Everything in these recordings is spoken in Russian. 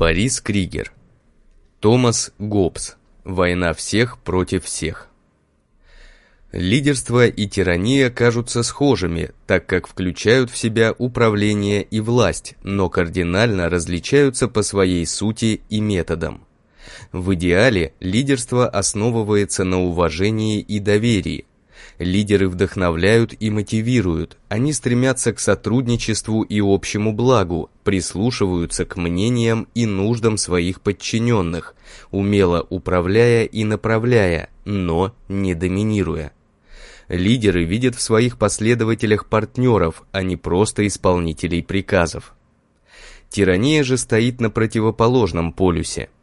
Борис Кригер. Томас Гоббс. Война всех против всех. Лидерство и тирания кажутся схожими, так как включают в себя управление и власть, но кардинально различаются по своей сути и методам. В идеале лидерство основывается на уважении и доверии, Лидеры вдохновляют и мотивируют, они стремятся к сотрудничеству и общему благу, прислушиваются к мнениям и нуждам своих подчиненных, умело управляя и направляя, но не доминируя. Лидеры видят в своих последователях партнеров, а не просто исполнителей приказов. Тирания же стоит на противоположном полюсе –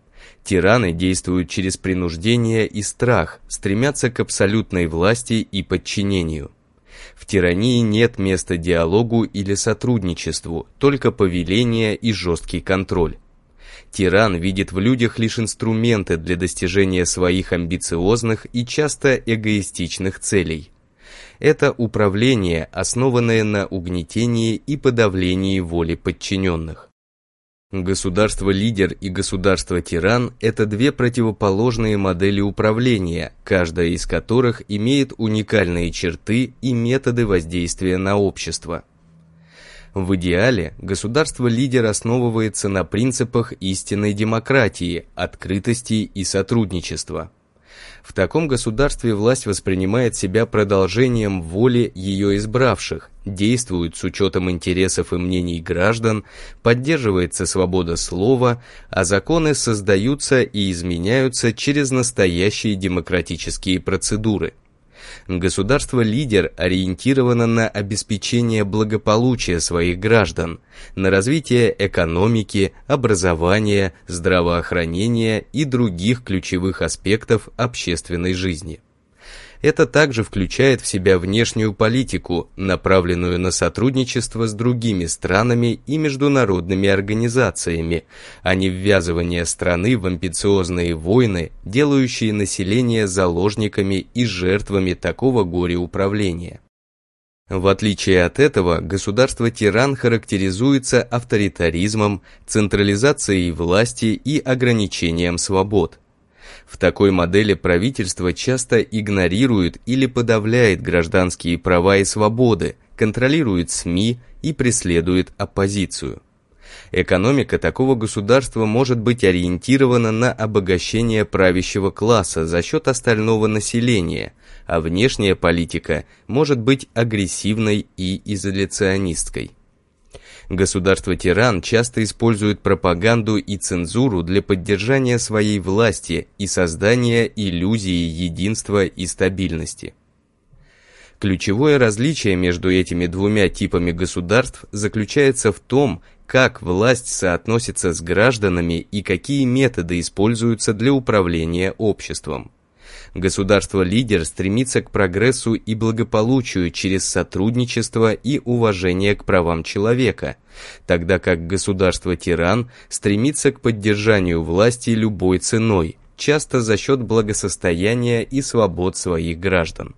Тираны действуют через принуждение и страх, стремятся к абсолютной власти и подчинению. В тирании нет места диалогу или сотрудничеству, только повеление и жесткий контроль. Тиран видит в людях лишь инструменты для достижения своих амбициозных и часто эгоистичных целей. Это управление, основанное на угнетении и подавлении воли подчиненных. Государство-лидер и государство-тиран – это две противоположные модели управления, каждая из которых имеет уникальные черты и методы воздействия на общество. В идеале государство-лидер основывается на принципах истинной демократии, открытости и сотрудничества. В таком государстве власть воспринимает себя продолжением воли ее избравших, действует с учетом интересов и мнений граждан, поддерживается свобода слова, а законы создаются и изменяются через настоящие демократические процедуры – Государство-лидер ориентировано на обеспечение благополучия своих граждан, на развитие экономики, образования, здравоохранения и других ключевых аспектов общественной жизни. Это также включает в себя внешнюю политику, направленную на сотрудничество с другими странами и международными организациями, а не ввязывание страны в амбициозные войны, делающие население заложниками и жертвами такого горя управления. В отличие от этого, государство-тиран характеризуется авторитаризмом, централизацией власти и ограничением свобод – в такой модели правительство часто игнорирует или подавляет гражданские права и свободы, контролирует СМИ и преследует оппозицию. Экономика такого государства может быть ориентирована на обогащение правящего класса за счет остального населения, а внешняя политика может быть агрессивной и изоляционистской. Государство-тиран часто использует пропаганду и цензуру для поддержания своей власти и создания иллюзии единства и стабильности. Ключевое различие между этими двумя типами государств заключается в том, как власть соотносится с гражданами и какие методы используются для управления обществом. Государство-лидер стремится к прогрессу и благополучию через сотрудничество и уважение к правам человека, тогда как государство-тиран стремится к поддержанию власти любой ценой, часто за счет благосостояния и свобод своих граждан.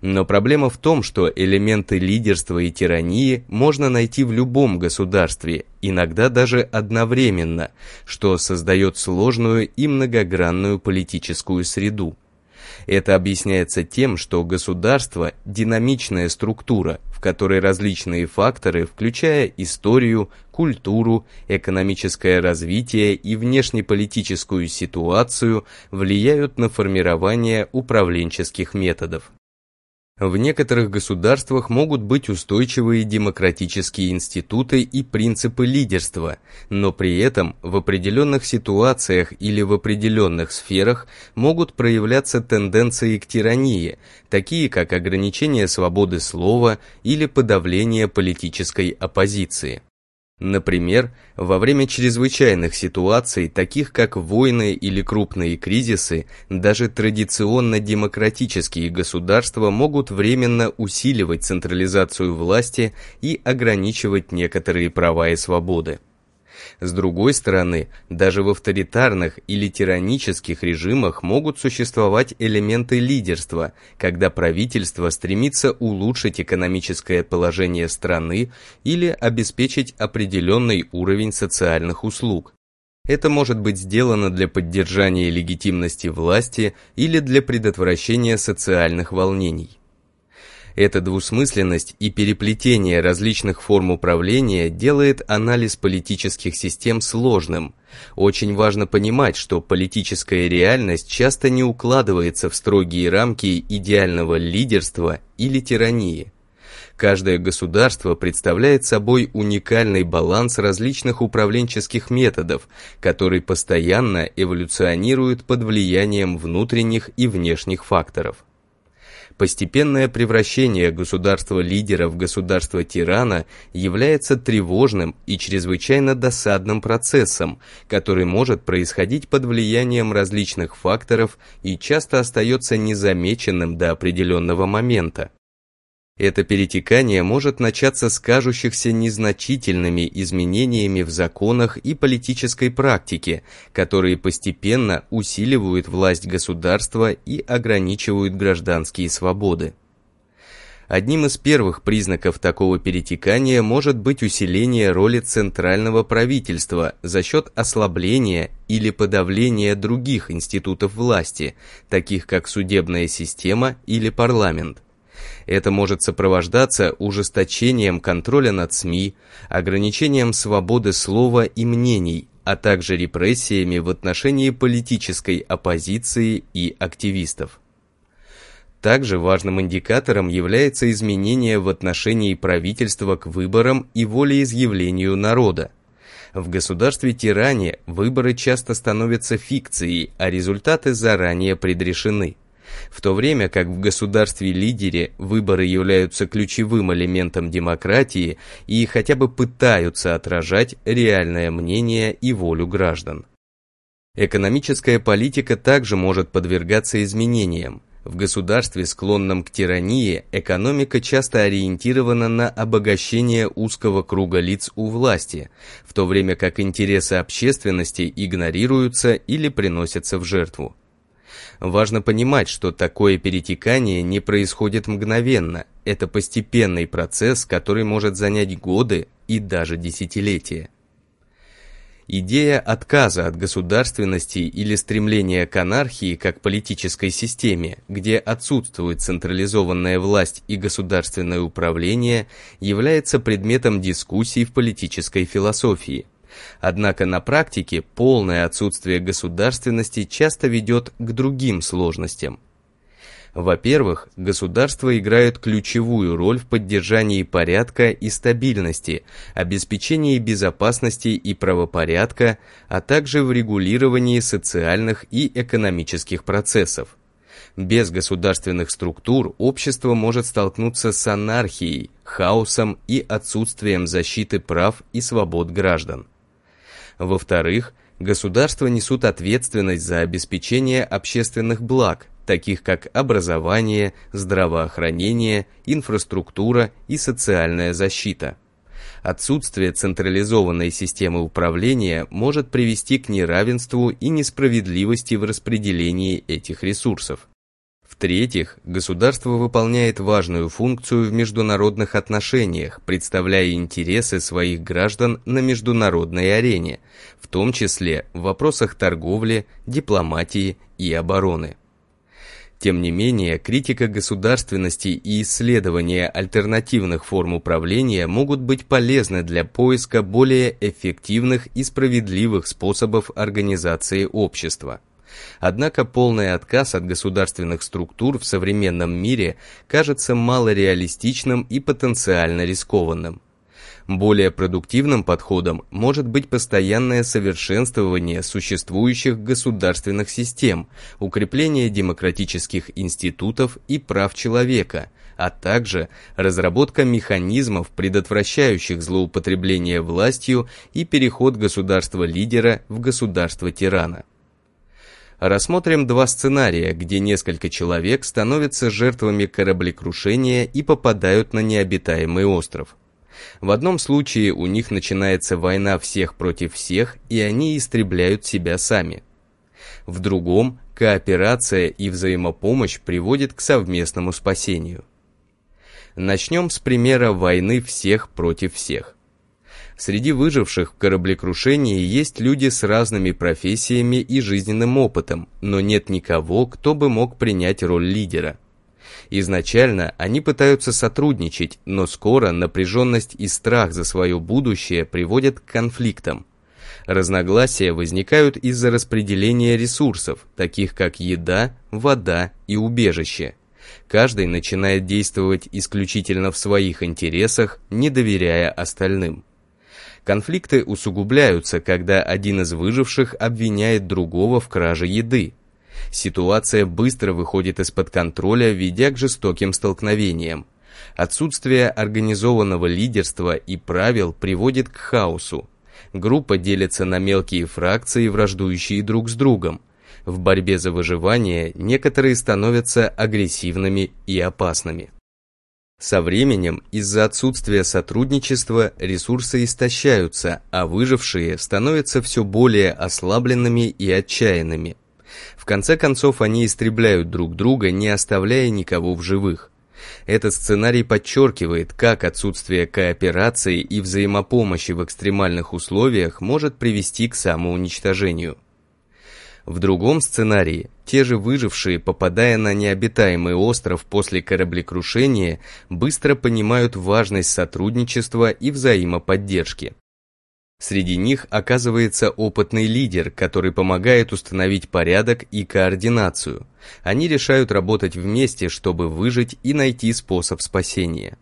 Но проблема в том, что элементы лидерства и тирании можно найти в любом государстве, иногда даже одновременно, что создает сложную и многогранную политическую среду. Это объясняется тем, что государство – динамичная структура, в которой различные факторы, включая историю, культуру, экономическое развитие и внешнеполитическую ситуацию, влияют на формирование управленческих методов. В некоторых государствах могут быть устойчивые демократические институты и принципы лидерства, но при этом в определенных ситуациях или в определенных сферах могут проявляться тенденции к тирании, такие как ограничение свободы слова или подавление политической оппозиции. Например, во время чрезвычайных ситуаций, таких как войны или крупные кризисы, даже традиционно демократические государства могут временно усиливать централизацию власти и ограничивать некоторые права и свободы. С другой стороны, даже в авторитарных или тиранических режимах могут существовать элементы лидерства, когда правительство стремится улучшить экономическое положение страны или обеспечить определенный уровень социальных услуг. Это может быть сделано для поддержания легитимности власти или для предотвращения социальных волнений. Эта двусмысленность и переплетение различных форм управления делает анализ политических систем сложным. Очень важно понимать, что политическая реальность часто не укладывается в строгие рамки идеального лидерства или тирании. Каждое государство представляет собой уникальный баланс различных управленческих методов, который постоянно эволюционирует под влиянием внутренних и внешних факторов. Постепенное превращение государства-лидера в государство-тирана является тревожным и чрезвычайно досадным процессом, который может происходить под влиянием различных факторов и часто остается незамеченным до определенного момента. Это перетекание может начаться с кажущихся незначительными изменениями в законах и политической практике, которые постепенно усиливают власть государства и ограничивают гражданские свободы. Одним из первых признаков такого перетекания может быть усиление роли центрального правительства за счет ослабления или подавления других институтов власти, таких как судебная система или парламент. Это может сопровождаться ужесточением контроля над СМИ, ограничением свободы слова и мнений, а также репрессиями в отношении политической оппозиции и активистов. Также важным индикатором является изменение в отношении правительства к выборам и волеизъявлению народа. В государстве-тиране выборы часто становятся фикцией, а результаты заранее предрешены в то время как в государстве-лидере выборы являются ключевым элементом демократии и хотя бы пытаются отражать реальное мнение и волю граждан. Экономическая политика также может подвергаться изменениям. В государстве, склонном к тирании, экономика часто ориентирована на обогащение узкого круга лиц у власти, в то время как интересы общественности игнорируются или приносятся в жертву. Важно понимать, что такое перетекание не происходит мгновенно. Это постепенный процесс, который может занять годы и даже десятилетия. Идея отказа от государственности или стремления к анархии как политической системе, где отсутствует централизованная власть и государственное управление, является предметом дискуссий в политической философии. Однако на практике полное отсутствие государственности часто ведет к другим сложностям. Во-первых, государства играют ключевую роль в поддержании порядка и стабильности, обеспечении безопасности и правопорядка, а также в регулировании социальных и экономических процессов. Без государственных структур общество может столкнуться с анархией, хаосом и отсутствием защиты прав и свобод граждан. Во-вторых, государства несут ответственность за обеспечение общественных благ, таких как образование, здравоохранение, инфраструктура и социальная защита. Отсутствие централизованной системы управления может привести к неравенству и несправедливости в распределении этих ресурсов. В-третьих, государство выполняет важную функцию в международных отношениях, представляя интересы своих граждан на международной арене, в том числе в вопросах торговли, дипломатии и обороны. Тем не менее, критика государственности и исследования альтернативных форм управления могут быть полезны для поиска более эффективных и справедливых способов организации общества. Однако полный отказ от государственных структур в современном мире кажется малореалистичным и потенциально рискованным. Более продуктивным подходом может быть постоянное совершенствование существующих государственных систем, укрепление демократических институтов и прав человека, а также разработка механизмов, предотвращающих злоупотребление властью и переход государства-лидера в государство-тирана. Рассмотрим два сценария, где несколько человек становятся жертвами кораблекрушения и попадают на необитаемый остров. В одном случае у них начинается война всех против всех, и они истребляют себя сами. В другом – кооперация и взаимопомощь приводит к совместному спасению. Начнем с примера войны всех против всех. Среди выживших в кораблекрушении есть люди с разными профессиями и жизненным опытом, но нет никого, кто бы мог принять роль лидера. Изначально они пытаются сотрудничать, но скоро напряженность и страх за свое будущее приводят к конфликтам. Разногласия возникают из-за распределения ресурсов, таких как еда, вода и убежище. Каждый начинает действовать исключительно в своих интересах, не доверяя остальным. Конфликты усугубляются, когда один из выживших обвиняет другого в краже еды. Ситуация быстро выходит из-под контроля, ведя к жестоким столкновениям. Отсутствие организованного лидерства и правил приводит к хаосу. Группа делится на мелкие фракции, враждующие друг с другом. В борьбе за выживание некоторые становятся агрессивными и опасными. Со временем из-за отсутствия сотрудничества ресурсы истощаются, а выжившие становятся все более ослабленными и отчаянными. В конце концов они истребляют друг друга, не оставляя никого в живых. Этот сценарий подчеркивает, как отсутствие кооперации и взаимопомощи в экстремальных условиях может привести к самоуничтожению. В другом сценарии, те же выжившие, попадая на необитаемый остров после кораблекрушения, быстро понимают важность сотрудничества и взаимоподдержки. Среди них оказывается опытный лидер, который помогает установить порядок и координацию. Они решают работать вместе, чтобы выжить и найти способ спасения.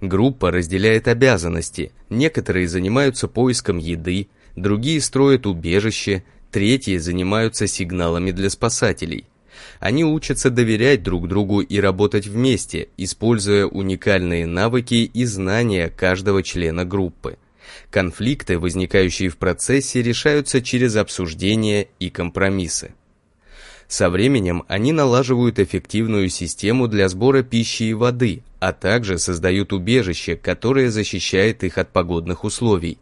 Группа разделяет обязанности, некоторые занимаются поиском еды, другие строят убежище, третьи занимаются сигналами для спасателей. Они учатся доверять друг другу и работать вместе, используя уникальные навыки и знания каждого члена группы. Конфликты, возникающие в процессе, решаются через обсуждение и компромиссы. Со временем они налаживают эффективную систему для сбора пищи и воды, а также создают убежище, которое защищает их от погодных условий.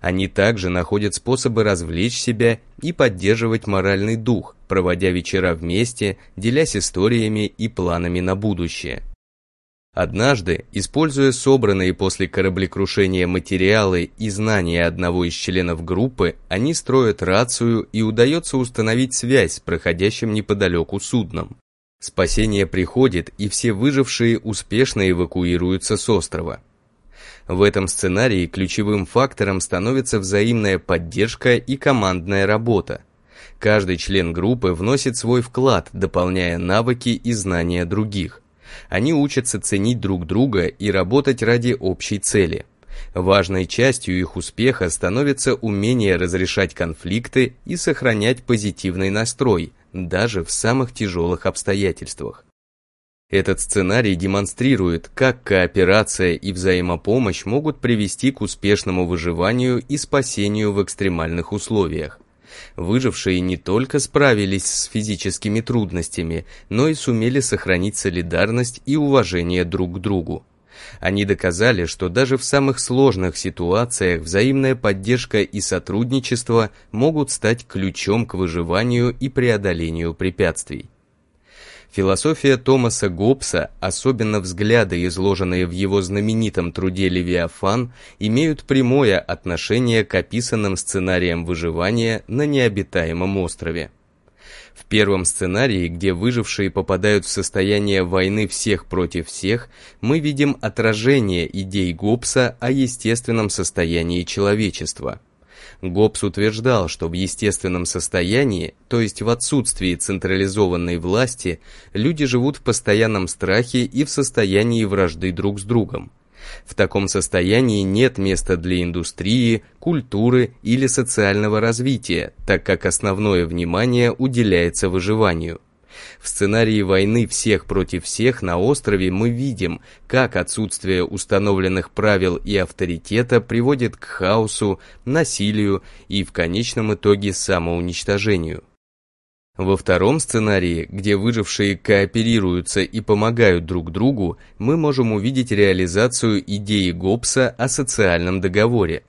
Они также находят способы развлечь себя и поддерживать моральный дух, проводя вечера вместе, делясь историями и планами на будущее. Однажды, используя собранные после кораблекрушения материалы и знания одного из членов группы, они строят рацию и удается установить связь с проходящим неподалеку судном. Спасение приходит, и все выжившие успешно эвакуируются с острова. В этом сценарии ключевым фактором становится взаимная поддержка и командная работа. Каждый член группы вносит свой вклад, дополняя навыки и знания других – они учатся ценить друг друга и работать ради общей цели. Важной частью их успеха становится умение разрешать конфликты и сохранять позитивный настрой, даже в самых тяжелых обстоятельствах. Этот сценарий демонстрирует, как кооперация и взаимопомощь могут привести к успешному выживанию и спасению в экстремальных условиях. Выжившие не только справились с физическими трудностями, но и сумели сохранить солидарность и уважение друг к другу. Они доказали, что даже в самых сложных ситуациях взаимная поддержка и сотрудничество могут стать ключом к выживанию и преодолению препятствий. Философия Томаса Гоббса, особенно взгляды, изложенные в его знаменитом труде «Левиафан», имеют прямое отношение к описанным сценариям выживания на необитаемом острове. В первом сценарии, где выжившие попадают в состояние войны всех против всех, мы видим отражение идей Гоббса о естественном состоянии человечества – Гоббс утверждал, что в естественном состоянии, то есть в отсутствии централизованной власти, люди живут в постоянном страхе и в состоянии вражды друг с другом. В таком состоянии нет места для индустрии, культуры или социального развития, так как основное внимание уделяется выживанию. В сценарии войны всех против всех на острове мы видим, как отсутствие установленных правил и авторитета приводит к хаосу, насилию и в конечном итоге самоуничтожению. Во втором сценарии, где выжившие кооперируются и помогают друг другу, мы можем увидеть реализацию идеи Гоббса о социальном договоре.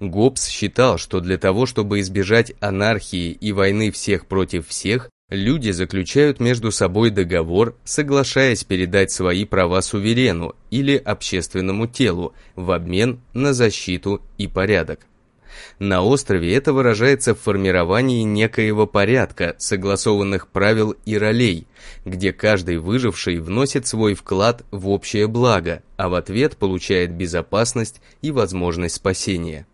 Гоббс считал, что для того, чтобы избежать анархии и войны всех против всех, Люди заключают между собой договор, соглашаясь передать свои права суверену или общественному телу в обмен на защиту и порядок. На острове это выражается в формировании некоего порядка, согласованных правил и ролей, где каждый выживший вносит свой вклад в общее благо, а в ответ получает безопасность и возможность спасения.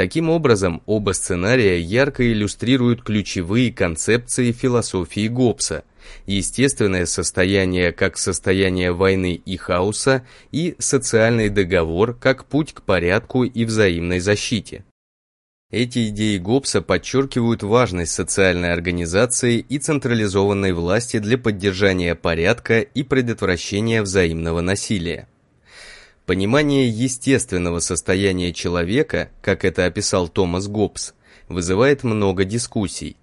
Таким образом, оба сценария ярко иллюстрируют ключевые концепции философии Гоббса – естественное состояние как состояние войны и хаоса и социальный договор как путь к порядку и взаимной защите. Эти идеи Гоббса подчеркивают важность социальной организации и централизованной власти для поддержания порядка и предотвращения взаимного насилия. Понимание естественного состояния человека, как это описал Томас Гоббс, вызывает много дискуссий.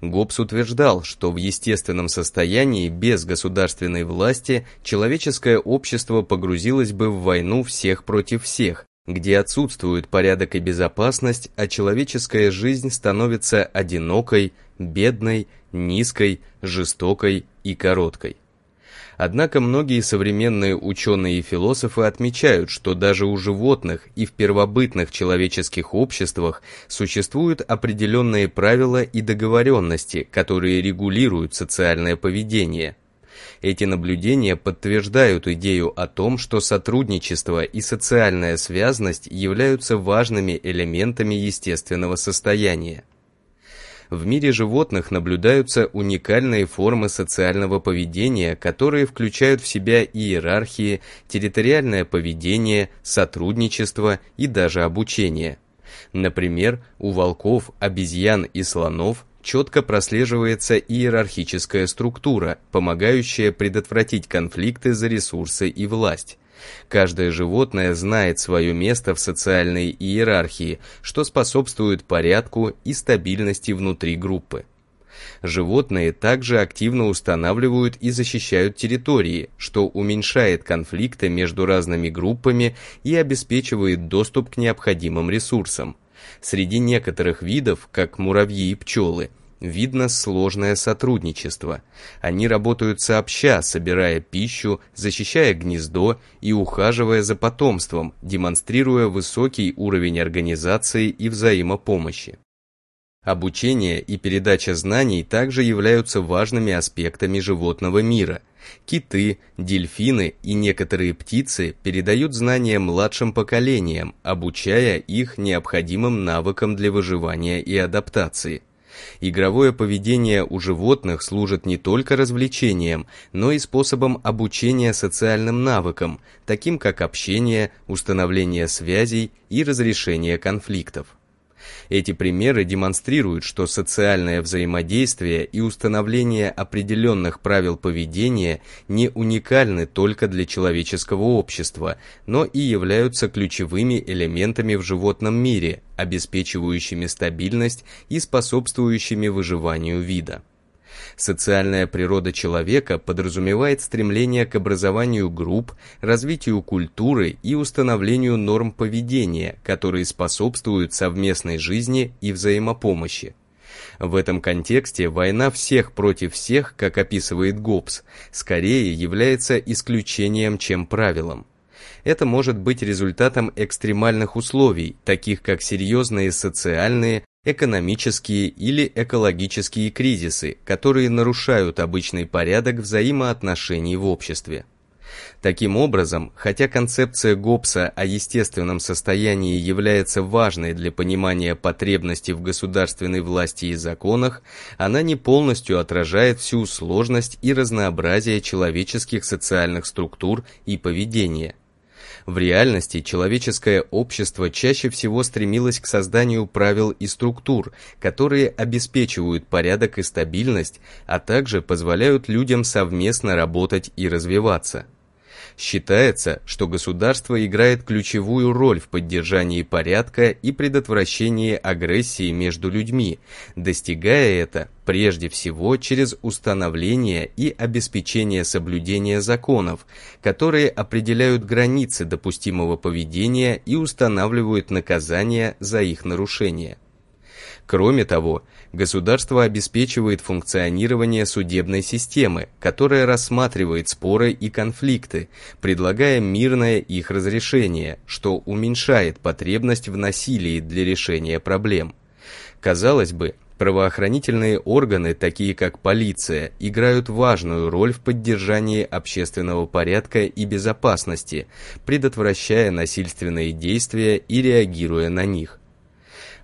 Гоббс утверждал, что в естественном состоянии без государственной власти человеческое общество погрузилось бы в войну всех против всех, где отсутствует порядок и безопасность, а человеческая жизнь становится одинокой, бедной, низкой, жестокой и короткой. Однако многие современные ученые и философы отмечают, что даже у животных и в первобытных человеческих обществах существуют определенные правила и договоренности, которые регулируют социальное поведение. Эти наблюдения подтверждают идею о том, что сотрудничество и социальная связность являются важными элементами естественного состояния в мире животных наблюдаются уникальные формы социального поведения, которые включают в себя иерархии, территориальное поведение, сотрудничество и даже обучение. Например, у волков, обезьян и слонов четко прослеживается иерархическая структура, помогающая предотвратить конфликты за ресурсы и власть. Каждое животное знает свое место в социальной иерархии, что способствует порядку и стабильности внутри группы. Животные также активно устанавливают и защищают территории, что уменьшает конфликты между разными группами и обеспечивает доступ к необходимым ресурсам. Среди некоторых видов, как муравьи и пчелы, видно сложное сотрудничество. Они работают сообща, собирая пищу, защищая гнездо и ухаживая за потомством, демонстрируя высокий уровень организации и взаимопомощи. Обучение и передача знаний также являются важными аспектами животного мира. Киты, дельфины и некоторые птицы передают знания младшим поколениям, обучая их необходимым навыкам для выживания и адаптации. Игровое поведение у животных служит не только развлечением, но и способом обучения социальным навыкам, таким как общение, установление связей и разрешение конфликтов. Эти примеры демонстрируют, что социальное взаимодействие и установление определенных правил поведения не уникальны только для человеческого общества, но и являются ключевыми элементами в животном мире, обеспечивающими стабильность и способствующими выживанию вида. Социальная природа человека подразумевает стремление к образованию групп, развитию культуры и установлению норм поведения, которые способствуют совместной жизни и взаимопомощи. В этом контексте война всех против всех, как описывает Гоббс, скорее является исключением, чем правилом. Это может быть результатом экстремальных условий, таких как серьезные социальные, экономические или экологические кризисы, которые нарушают обычный порядок взаимоотношений в обществе. Таким образом, хотя концепция Гоббса о естественном состоянии является важной для понимания потребностей в государственной власти и законах, она не полностью отражает всю сложность и разнообразие человеческих социальных структур и поведения – в реальности человеческое общество чаще всего стремилось к созданию правил и структур, которые обеспечивают порядок и стабильность, а также позволяют людям совместно работать и развиваться. Считается, что государство играет ключевую роль в поддержании порядка и предотвращении агрессии между людьми, достигая это прежде всего через установление и обеспечение соблюдения законов, которые определяют границы допустимого поведения и устанавливают наказания за их нарушение. Кроме того, государство обеспечивает функционирование судебной системы, которая рассматривает споры и конфликты, предлагая мирное их разрешение, что уменьшает потребность в насилии для решения проблем. Казалось бы, Правоохранительные органы, такие как полиция, играют важную роль в поддержании общественного порядка и безопасности, предотвращая насильственные действия и реагируя на них.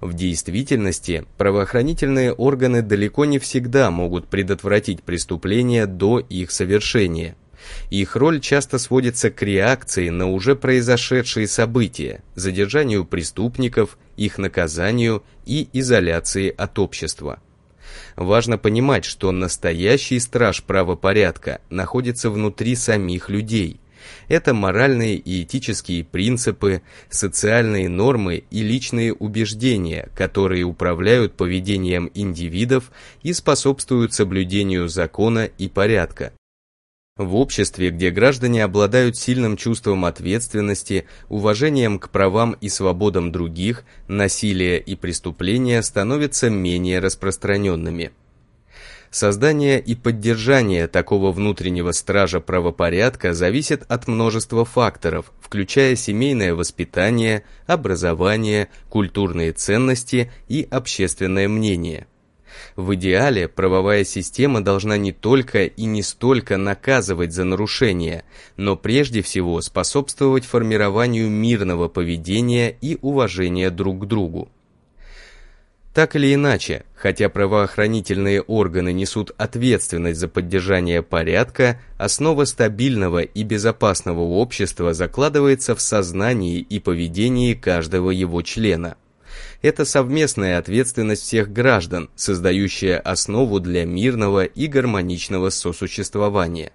В действительности, правоохранительные органы далеко не всегда могут предотвратить преступления до их совершения. Их роль часто сводится к реакции на уже произошедшие события, задержанию преступников, их наказанию и изоляции от общества. Важно понимать, что настоящий страж правопорядка находится внутри самих людей. Это моральные и этические принципы, социальные нормы и личные убеждения, которые управляют поведением индивидов и способствуют соблюдению закона и порядка. В обществе, где граждане обладают сильным чувством ответственности, уважением к правам и свободам других, насилие и преступления становятся менее распространенными. Создание и поддержание такого внутреннего стража правопорядка зависит от множества факторов, включая семейное воспитание, образование, культурные ценности и общественное мнение. В идеале правовая система должна не только и не столько наказывать за нарушения, но прежде всего способствовать формированию мирного поведения и уважения друг к другу. Так или иначе, хотя правоохранительные органы несут ответственность за поддержание порядка, основа стабильного и безопасного общества закладывается в сознании и поведении каждого его члена – это совместная ответственность всех граждан, создающая основу для мирного и гармоничного сосуществования.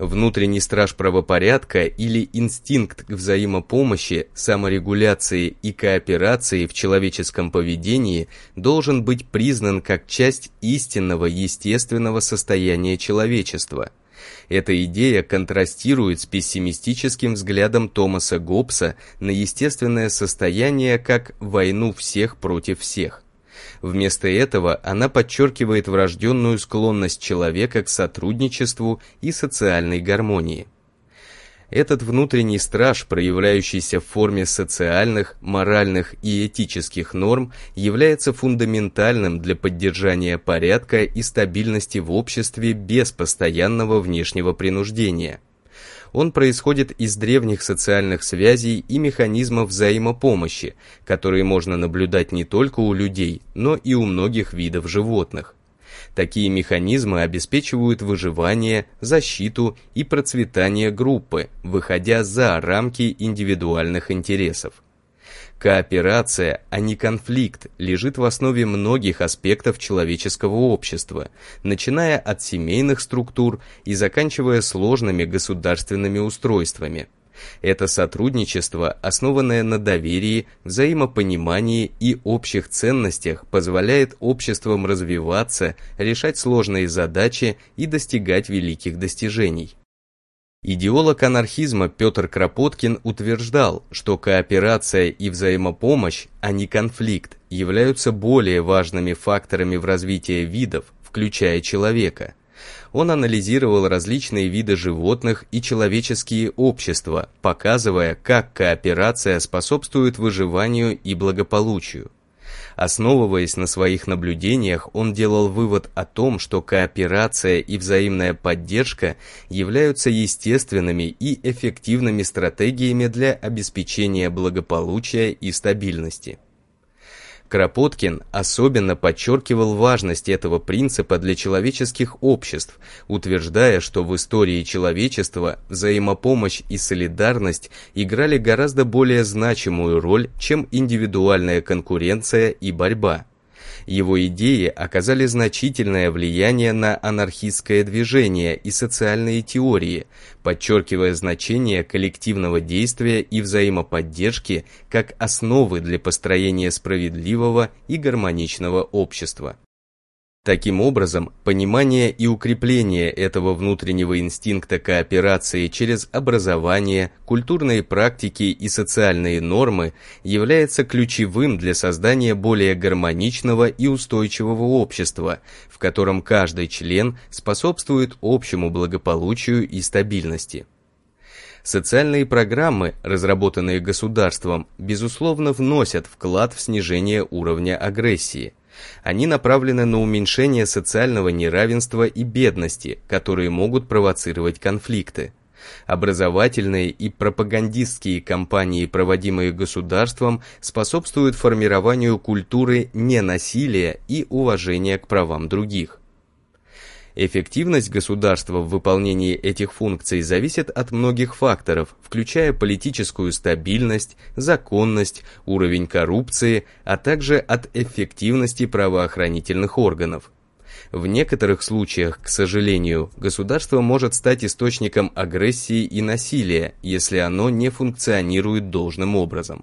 Внутренний страж правопорядка или инстинкт взаимопомощи, саморегуляции и кооперации в человеческом поведении должен быть признан как часть истинного естественного состояния человечества – эта идея контрастирует с пессимистическим взглядом Томаса Гоббса на естественное состояние как войну всех против всех. Вместо этого она подчеркивает врожденную склонность человека к сотрудничеству и социальной гармонии. Этот внутренний страж, проявляющийся в форме социальных, моральных и этических норм, является фундаментальным для поддержания порядка и стабильности в обществе без постоянного внешнего принуждения. Он происходит из древних социальных связей и механизмов взаимопомощи, которые можно наблюдать не только у людей, но и у многих видов животных. Такие механизмы обеспечивают выживание, защиту и процветание группы, выходя за рамки индивидуальных интересов. Кооперация, а не конфликт, лежит в основе многих аспектов человеческого общества, начиная от семейных структур и заканчивая сложными государственными устройствами – это сотрудничество, основанное на доверии, взаимопонимании и общих ценностях, позволяет обществам развиваться, решать сложные задачи и достигать великих достижений. Идеолог анархизма Петр Кропоткин утверждал, что кооперация и взаимопомощь, а не конфликт, являются более важными факторами в развитии видов, включая человека – он анализировал различные виды животных и человеческие общества, показывая, как кооперация способствует выживанию и благополучию. Основываясь на своих наблюдениях, он делал вывод о том, что кооперация и взаимная поддержка являются естественными и эффективными стратегиями для обеспечения благополучия и стабильности. Кропоткин особенно подчеркивал важность этого принципа для человеческих обществ, утверждая, что в истории человечества взаимопомощь и солидарность играли гораздо более значимую роль, чем индивидуальная конкуренция и борьба. Его идеи оказали значительное влияние на анархистское движение и социальные теории, подчеркивая значение коллективного действия и взаимоподдержки как основы для построения справедливого и гармоничного общества. Таким образом, понимание и укрепление этого внутреннего инстинкта кооперации через образование, культурные практики и социальные нормы является ключевым для создания более гармоничного и устойчивого общества, в котором каждый член способствует общему благополучию и стабильности. Социальные программы, разработанные государством, безусловно вносят вклад в снижение уровня агрессии – они направлены на уменьшение социального неравенства и бедности, которые могут провоцировать конфликты. Образовательные и пропагандистские кампании, проводимые государством, способствуют формированию культуры ненасилия и уважения к правам других. Эффективность государства в выполнении этих функций зависит от многих факторов, включая политическую стабильность, законность, уровень коррупции, а также от эффективности правоохранительных органов. В некоторых случаях, к сожалению, государство может стать источником агрессии и насилия, если оно не функционирует должным образом.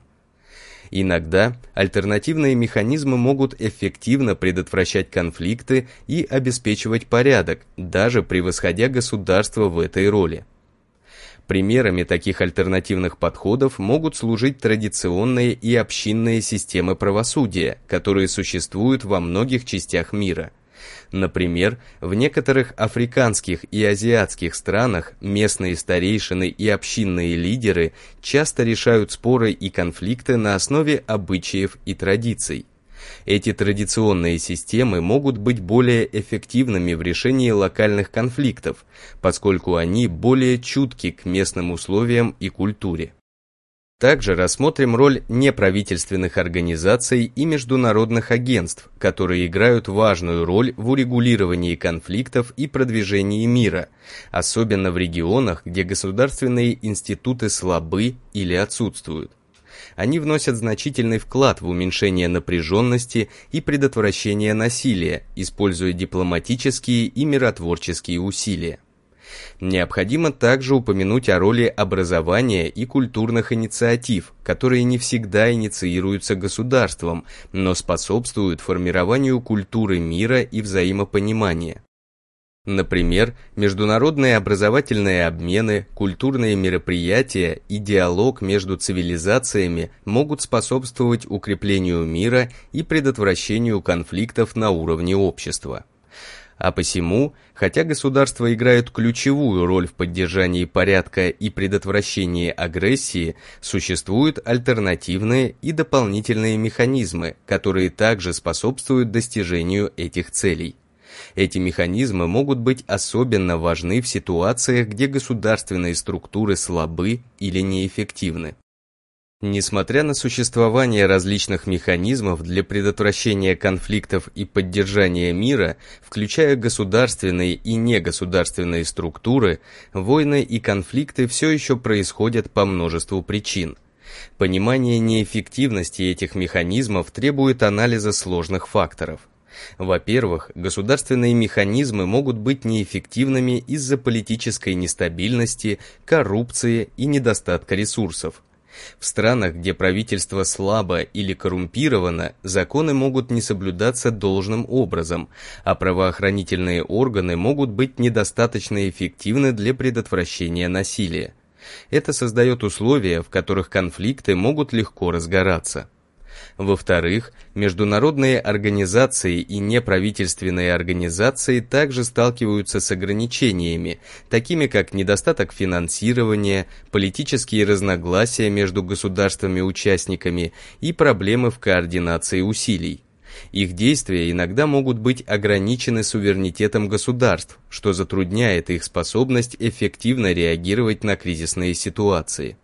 Иногда альтернативные механизмы могут эффективно предотвращать конфликты и обеспечивать порядок, даже превосходя государство в этой роли. Примерами таких альтернативных подходов могут служить традиционные и общинные системы правосудия, которые существуют во многих частях мира – Например, в некоторых африканских и азиатских странах местные старейшины и общинные лидеры часто решают споры и конфликты на основе обычаев и традиций. Эти традиционные системы могут быть более эффективными в решении локальных конфликтов, поскольку они более чутки к местным условиям и культуре. Также рассмотрим роль неправительственных организаций и международных агентств, которые играют важную роль в урегулировании конфликтов и продвижении мира, особенно в регионах, где государственные институты слабы или отсутствуют. Они вносят значительный вклад в уменьшение напряженности и предотвращение насилия, используя дипломатические и миротворческие усилия. Необходимо также упомянуть о роли образования и культурных инициатив, которые не всегда инициируются государством, но способствуют формированию культуры мира и взаимопонимания. Например, международные образовательные обмены, культурные мероприятия и диалог между цивилизациями могут способствовать укреплению мира и предотвращению конфликтов на уровне общества. А посему, хотя государства играют ключевую роль в поддержании порядка и предотвращении агрессии, существуют альтернативные и дополнительные механизмы, которые также способствуют достижению этих целей. Эти механизмы могут быть особенно важны в ситуациях, где государственные структуры слабы или неэффективны. Несмотря на существование различных механизмов для предотвращения конфликтов и поддержания мира, включая государственные и негосударственные структуры, войны и конфликты все еще происходят по множеству причин. Понимание неэффективности этих механизмов требует анализа сложных факторов. Во-первых, государственные механизмы могут быть неэффективными из-за политической нестабильности, коррупции и недостатка ресурсов. В странах, где правительство слабо или коррумпировано, законы могут не соблюдаться должным образом, а правоохранительные органы могут быть недостаточно эффективны для предотвращения насилия. Это создает условия, в которых конфликты могут легко разгораться. Во-вторых, международные организации и неправительственные организации также сталкиваются с ограничениями, такими как недостаток финансирования, политические разногласия между государствами-участниками и проблемы в координации усилий. Их действия иногда могут быть ограничены суверенитетом государств, что затрудняет их способность эффективно реагировать на кризисные ситуации.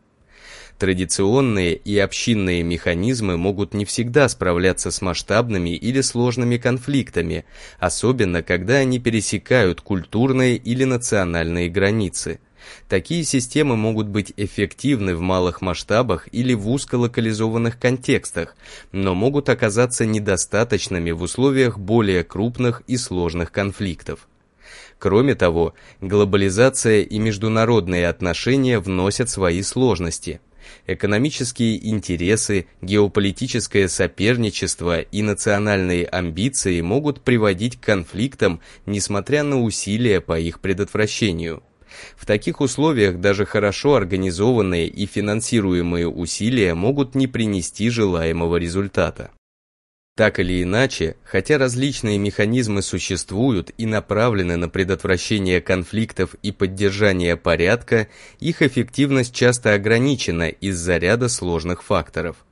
Традиционные и общинные механизмы могут не всегда справляться с масштабными или сложными конфликтами, особенно когда они пересекают культурные или национальные границы. Такие системы могут быть эффективны в малых масштабах или в узколокализованных контекстах, но могут оказаться недостаточными в условиях более крупных и сложных конфликтов. Кроме того, глобализация и международные отношения вносят свои сложности – Экономические интересы, геополитическое соперничество и национальные амбиции могут приводить к конфликтам, несмотря на усилия по их предотвращению. В таких условиях даже хорошо организованные и финансируемые усилия могут не принести желаемого результата. Так или иначе, хотя различные механизмы существуют и направлены на предотвращение конфликтов и поддержание порядка, их эффективность часто ограничена из-за ряда сложных факторов.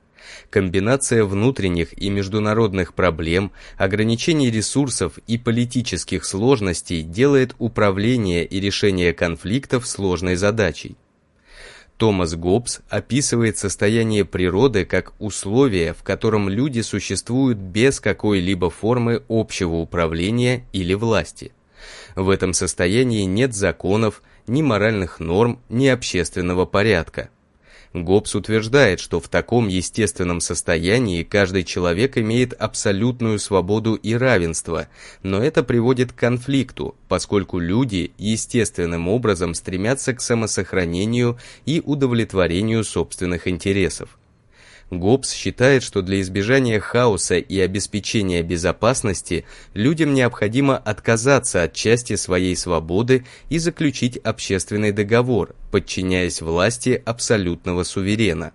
Комбинация внутренних и международных проблем, ограничений ресурсов и политических сложностей делает управление и решение конфликтов сложной задачей. Томас Гоббс описывает состояние природы как условие, в котором люди существуют без какой-либо формы общего управления или власти. В этом состоянии нет законов, ни моральных норм, ни общественного порядка. Гоббс утверждает, что в таком естественном состоянии каждый человек имеет абсолютную свободу и равенство, но это приводит к конфликту, поскольку люди естественным образом стремятся к самосохранению и удовлетворению собственных интересов. Гоббс считает, что для избежания хаоса и обеспечения безопасности людям необходимо отказаться от части своей свободы и заключить общественный договор, подчиняясь власти абсолютного суверена.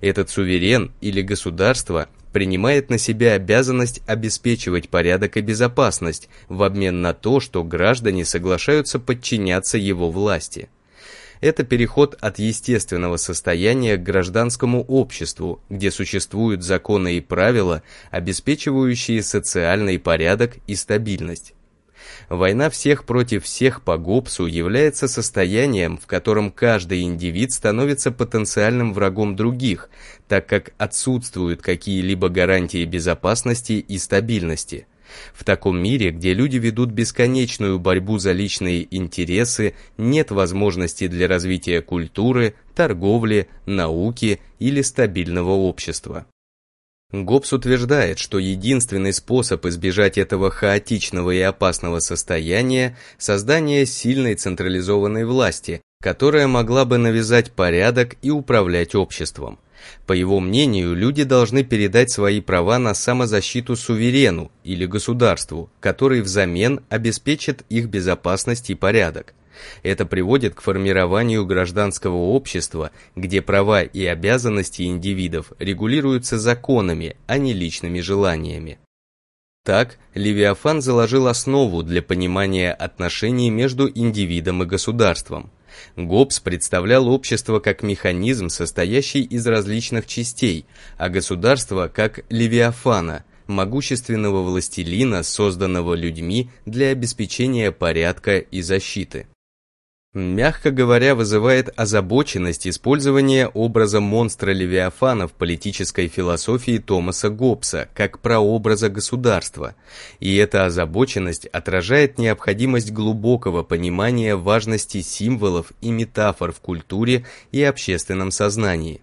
Этот суверен или государство принимает на себя обязанность обеспечивать порядок и безопасность в обмен на то, что граждане соглашаются подчиняться его власти это переход от естественного состояния к гражданскому обществу, где существуют законы и правила, обеспечивающие социальный порядок и стабильность. Война всех против всех по Гоббсу является состоянием, в котором каждый индивид становится потенциальным врагом других, так как отсутствуют какие-либо гарантии безопасности и стабильности – в таком мире, где люди ведут бесконечную борьбу за личные интересы, нет возможности для развития культуры, торговли, науки или стабильного общества. Гоббс утверждает, что единственный способ избежать этого хаотичного и опасного состояния – создание сильной централизованной власти, которая могла бы навязать порядок и управлять обществом. По его мнению, люди должны передать свои права на самозащиту суверену или государству, который взамен обеспечит их безопасность и порядок. Это приводит к формированию гражданского общества, где права и обязанности индивидов регулируются законами, а не личными желаниями. Так, Левиафан заложил основу для понимания отношений между индивидом и государством. Гоббс представлял общество как механизм, состоящий из различных частей, а государство как левиафана, могущественного властелина, созданного людьми для обеспечения порядка и защиты мягко говоря, вызывает озабоченность использования образа монстра Левиафана в политической философии Томаса Гоббса как прообраза государства, и эта озабоченность отражает необходимость глубокого понимания важности символов и метафор в культуре и общественном сознании.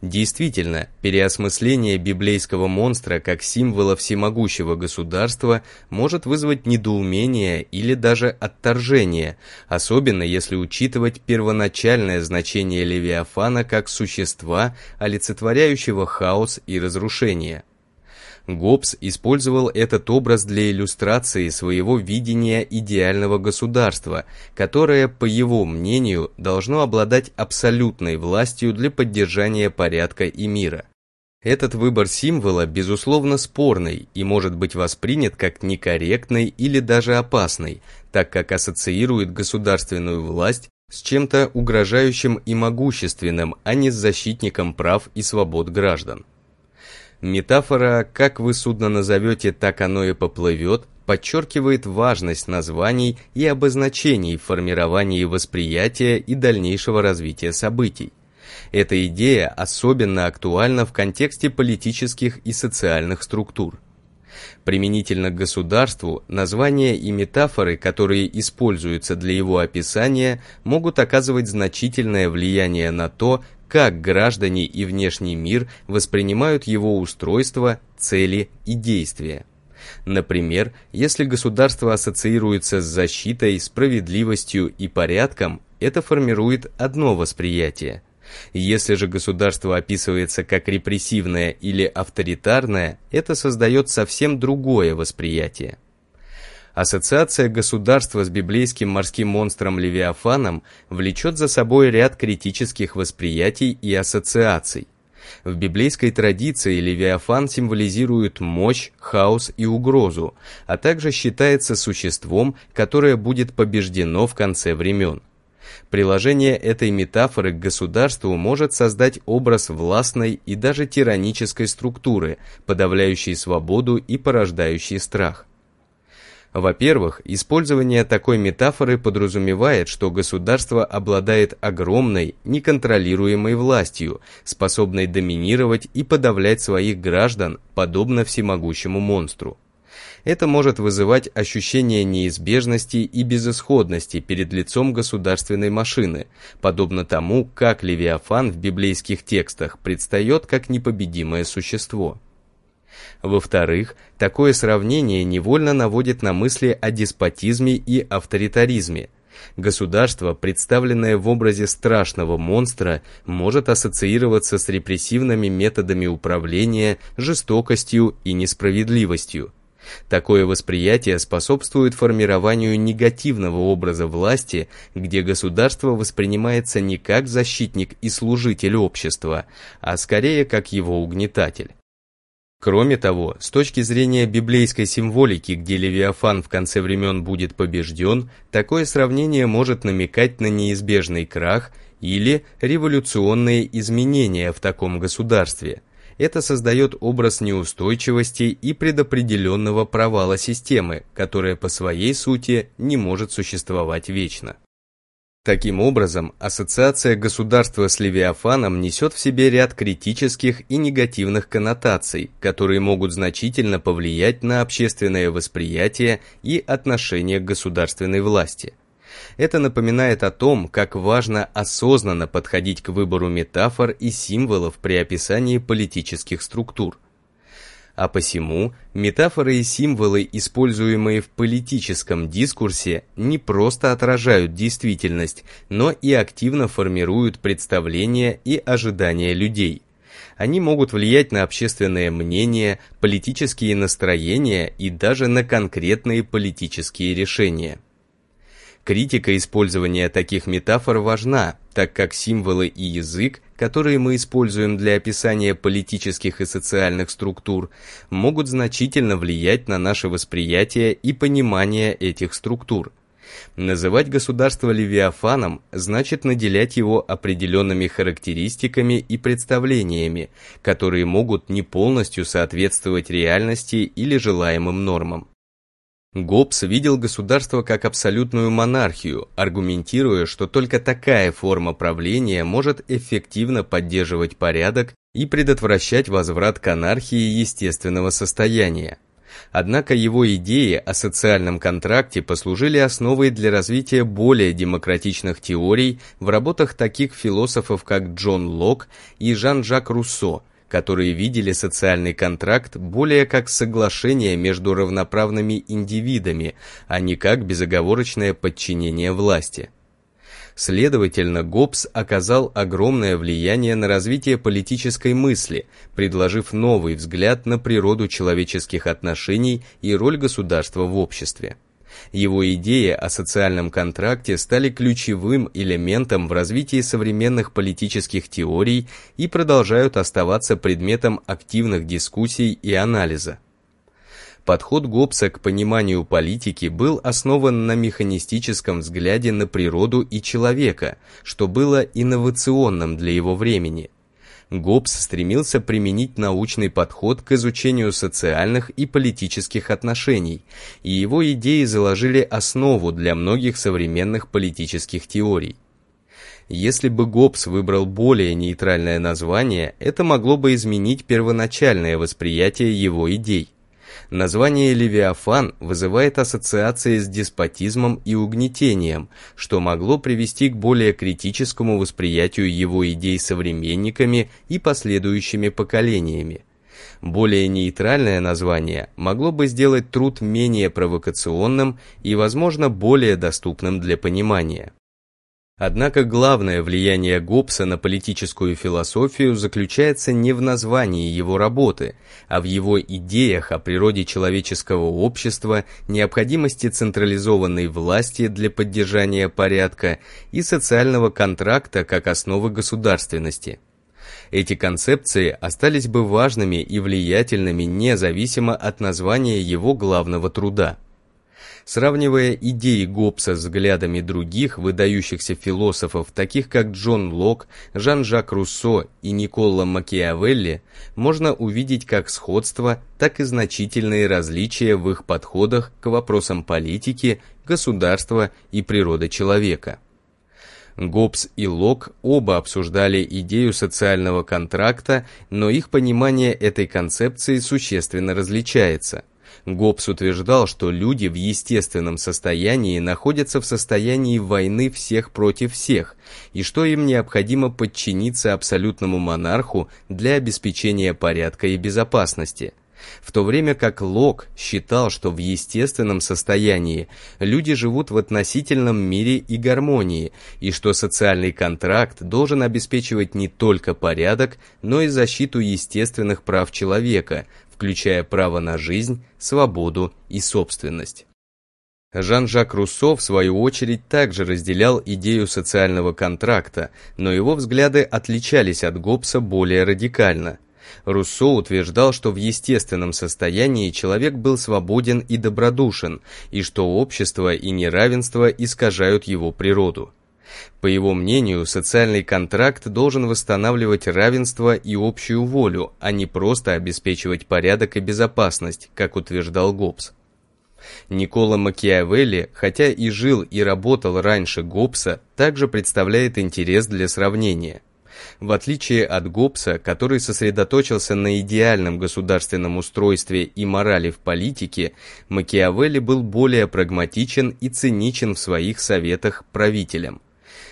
Действительно, переосмысление библейского монстра как символа всемогущего государства может вызвать недоумение или даже отторжение, особенно если учитывать первоначальное значение Левиафана как существа, олицетворяющего хаос и разрушение. Гоббс использовал этот образ для иллюстрации своего видения идеального государства, которое, по его мнению, должно обладать абсолютной властью для поддержания порядка и мира. Этот выбор символа, безусловно, спорный и может быть воспринят как некорректный или даже опасный, так как ассоциирует государственную власть с чем-то угрожающим и могущественным, а не с защитником прав и свобод граждан. Метафора «как вы судно назовете, так оно и поплывет» подчеркивает важность названий и обозначений в формировании восприятия и дальнейшего развития событий. Эта идея особенно актуальна в контексте политических и социальных структур. Применительно к государству, названия и метафоры, которые используются для его описания, могут оказывать значительное влияние на то, как граждане и внешний мир воспринимают его устройство, цели и действия. Например, если государство ассоциируется с защитой, справедливостью и порядком, это формирует одно восприятие. Если же государство описывается как репрессивное или авторитарное, это создает совсем другое восприятие. Ассоциация государства с библейским морским монстром Левиафаном влечет за собой ряд критических восприятий и ассоциаций. В библейской традиции Левиафан символизирует мощь, хаос и угрозу, а также считается существом, которое будет побеждено в конце времен. Приложение этой метафоры к государству может создать образ властной и даже тиранической структуры, подавляющей свободу и порождающей страх. Во-первых, использование такой метафоры подразумевает, что государство обладает огромной, неконтролируемой властью, способной доминировать и подавлять своих граждан, подобно всемогущему монстру. Это может вызывать ощущение неизбежности и безысходности перед лицом государственной машины, подобно тому, как Левиафан в библейских текстах предстает как непобедимое существо. Во-вторых, такое сравнение невольно наводит на мысли о деспотизме и авторитаризме. Государство, представленное в образе страшного монстра, может ассоциироваться с репрессивными методами управления, жестокостью и несправедливостью. Такое восприятие способствует формированию негативного образа власти, где государство воспринимается не как защитник и служитель общества, а скорее как его угнетатель. Кроме того, с точки зрения библейской символики, где Левиафан в конце времен будет побежден, такое сравнение может намекать на неизбежный крах или революционные изменения в таком государстве. Это создает образ неустойчивости и предопределенного провала системы, которая по своей сути не может существовать вечно. Таким образом, ассоциация государства с Левиафаном несет в себе ряд критических и негативных коннотаций, которые могут значительно повлиять на общественное восприятие и отношение к государственной власти. Это напоминает о том, как важно осознанно подходить к выбору метафор и символов при описании политических структур – а посему метафоры и символы, используемые в политическом дискурсе, не просто отражают действительность, но и активно формируют представления и ожидания людей. Они могут влиять на общественное мнение, политические настроения и даже на конкретные политические решения. Критика использования таких метафор важна, так как символы и язык которые мы используем для описания политических и социальных структур, могут значительно влиять на наше восприятие и понимание этих структур. Называть государство Левиафаном значит наделять его определенными характеристиками и представлениями, которые могут не полностью соответствовать реальности или желаемым нормам. Гоббс видел государство как абсолютную монархию, аргументируя, что только такая форма правления может эффективно поддерживать порядок и предотвращать возврат к анархии естественного состояния. Однако его идеи о социальном контракте послужили основой для развития более демократичных теорий в работах таких философов, как Джон Лок и Жан-Жак Руссо, которые видели социальный контракт более как соглашение между равноправными индивидами, а не как безоговорочное подчинение власти. Следовательно, Гоббс оказал огромное влияние на развитие политической мысли, предложив новый взгляд на природу человеческих отношений и роль государства в обществе. Его идеи о социальном контракте стали ключевым элементом в развитии современных политических теорий и продолжают оставаться предметом активных дискуссий и анализа. Подход Гоббса к пониманию политики был основан на механистическом взгляде на природу и человека, что было инновационным для его времени – Гоббс стремился применить научный подход к изучению социальных и политических отношений, и его идеи заложили основу для многих современных политических теорий. Если бы Гоббс выбрал более нейтральное название, это могло бы изменить первоначальное восприятие его идей. Название «Левиафан» вызывает ассоциации с деспотизмом и угнетением, что могло привести к более критическому восприятию его идей современниками и последующими поколениями. Более нейтральное название могло бы сделать труд менее провокационным и, возможно, более доступным для понимания. Однако главное влияние Гоббса на политическую философию заключается не в названии его работы, а в его идеях о природе человеческого общества, необходимости централизованной власти для поддержания порядка и социального контракта как основы государственности. Эти концепции остались бы важными и влиятельными независимо от названия его главного труда. Сравнивая идеи Гоббса с взглядами других выдающихся философов, таких как Джон Лок, Жан-Жак Руссо и Никола Макиавелли, можно увидеть как сходство, так и значительные различия в их подходах к вопросам политики, государства и природы человека. Гоббс и Лок оба обсуждали идею социального контракта, но их понимание этой концепции существенно различается – Гоббс утверждал, что люди в естественном состоянии находятся в состоянии войны всех против всех, и что им необходимо подчиниться абсолютному монарху для обеспечения порядка и безопасности. В то время как Лок считал, что в естественном состоянии люди живут в относительном мире и гармонии, и что социальный контракт должен обеспечивать не только порядок, но и защиту естественных прав человека, включая право на жизнь, свободу и собственность. Жан-Жак Руссо, в свою очередь, также разделял идею социального контракта, но его взгляды отличались от Гоббса более радикально. Руссо утверждал, что в естественном состоянии человек был свободен и добродушен, и что общество и неравенство искажают его природу. По его мнению, социальный контракт должен восстанавливать равенство и общую волю, а не просто обеспечивать порядок и безопасность, как утверждал Гоббс. Никола Макиавелли, хотя и жил и работал раньше Гоббса, также представляет интерес для сравнения. В отличие от Гоббса, который сосредоточился на идеальном государственном устройстве и морали в политике, Макиавелли был более прагматичен и циничен в своих советах правителям.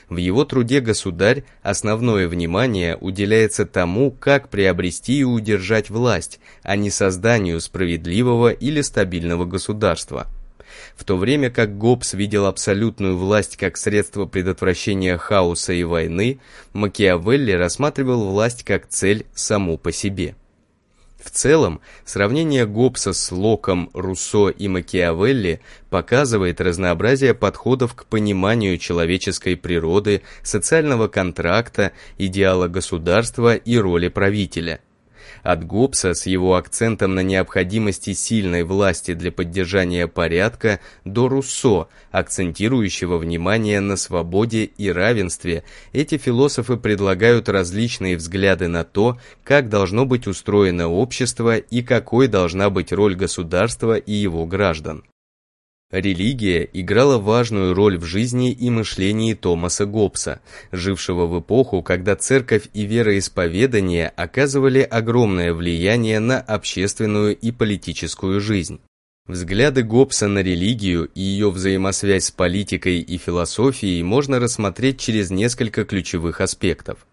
В его труде «Государь» основное внимание уделяется тому, как приобрести и удержать власть, а не созданию справедливого или стабильного государства. В то время как Гоббс видел абсолютную власть как средство предотвращения хаоса и войны, Макиавелли рассматривал власть как цель саму по себе. В целом, сравнение Гоббса с Локом, Руссо и Макиавелли показывает разнообразие подходов к пониманию человеческой природы, социального контракта, идеала государства и роли правителя. От Гоббса с его акцентом на необходимости сильной власти для поддержания порядка до Руссо, акцентирующего внимание на свободе и равенстве, эти философы предлагают различные взгляды на то, как должно быть устроено общество и какой должна быть роль государства и его граждан. Религия играла важную роль в жизни и мышлении Томаса Гоббса, жившего в эпоху, когда церковь и вероисповедание оказывали огромное влияние на общественную и политическую жизнь. Взгляды Гоббса на религию и ее взаимосвязь с политикой и философией можно рассмотреть через несколько ключевых аспектов.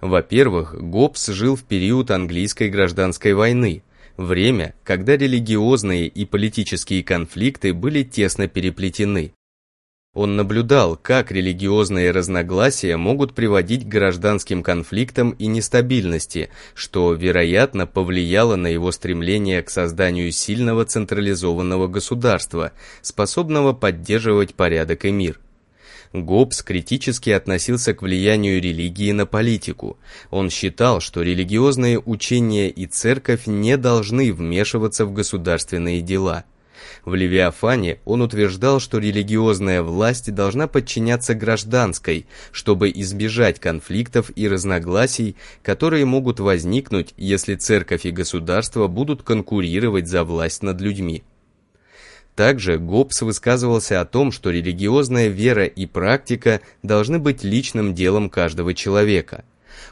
Во-первых, Гоббс жил в период английской гражданской войны, время, когда религиозные и политические конфликты были тесно переплетены. Он наблюдал, как религиозные разногласия могут приводить к гражданским конфликтам и нестабильности, что, вероятно, повлияло на его стремление к созданию сильного централизованного государства, способного поддерживать порядок и мир. Гоббс критически относился к влиянию религии на политику. Он считал, что религиозные учения и церковь не должны вмешиваться в государственные дела. В Левиафане он утверждал, что религиозная власть должна подчиняться гражданской, чтобы избежать конфликтов и разногласий, которые могут возникнуть, если церковь и государство будут конкурировать за власть над людьми. Также Гоббс высказывался о том, что религиозная вера и практика должны быть личным делом каждого человека.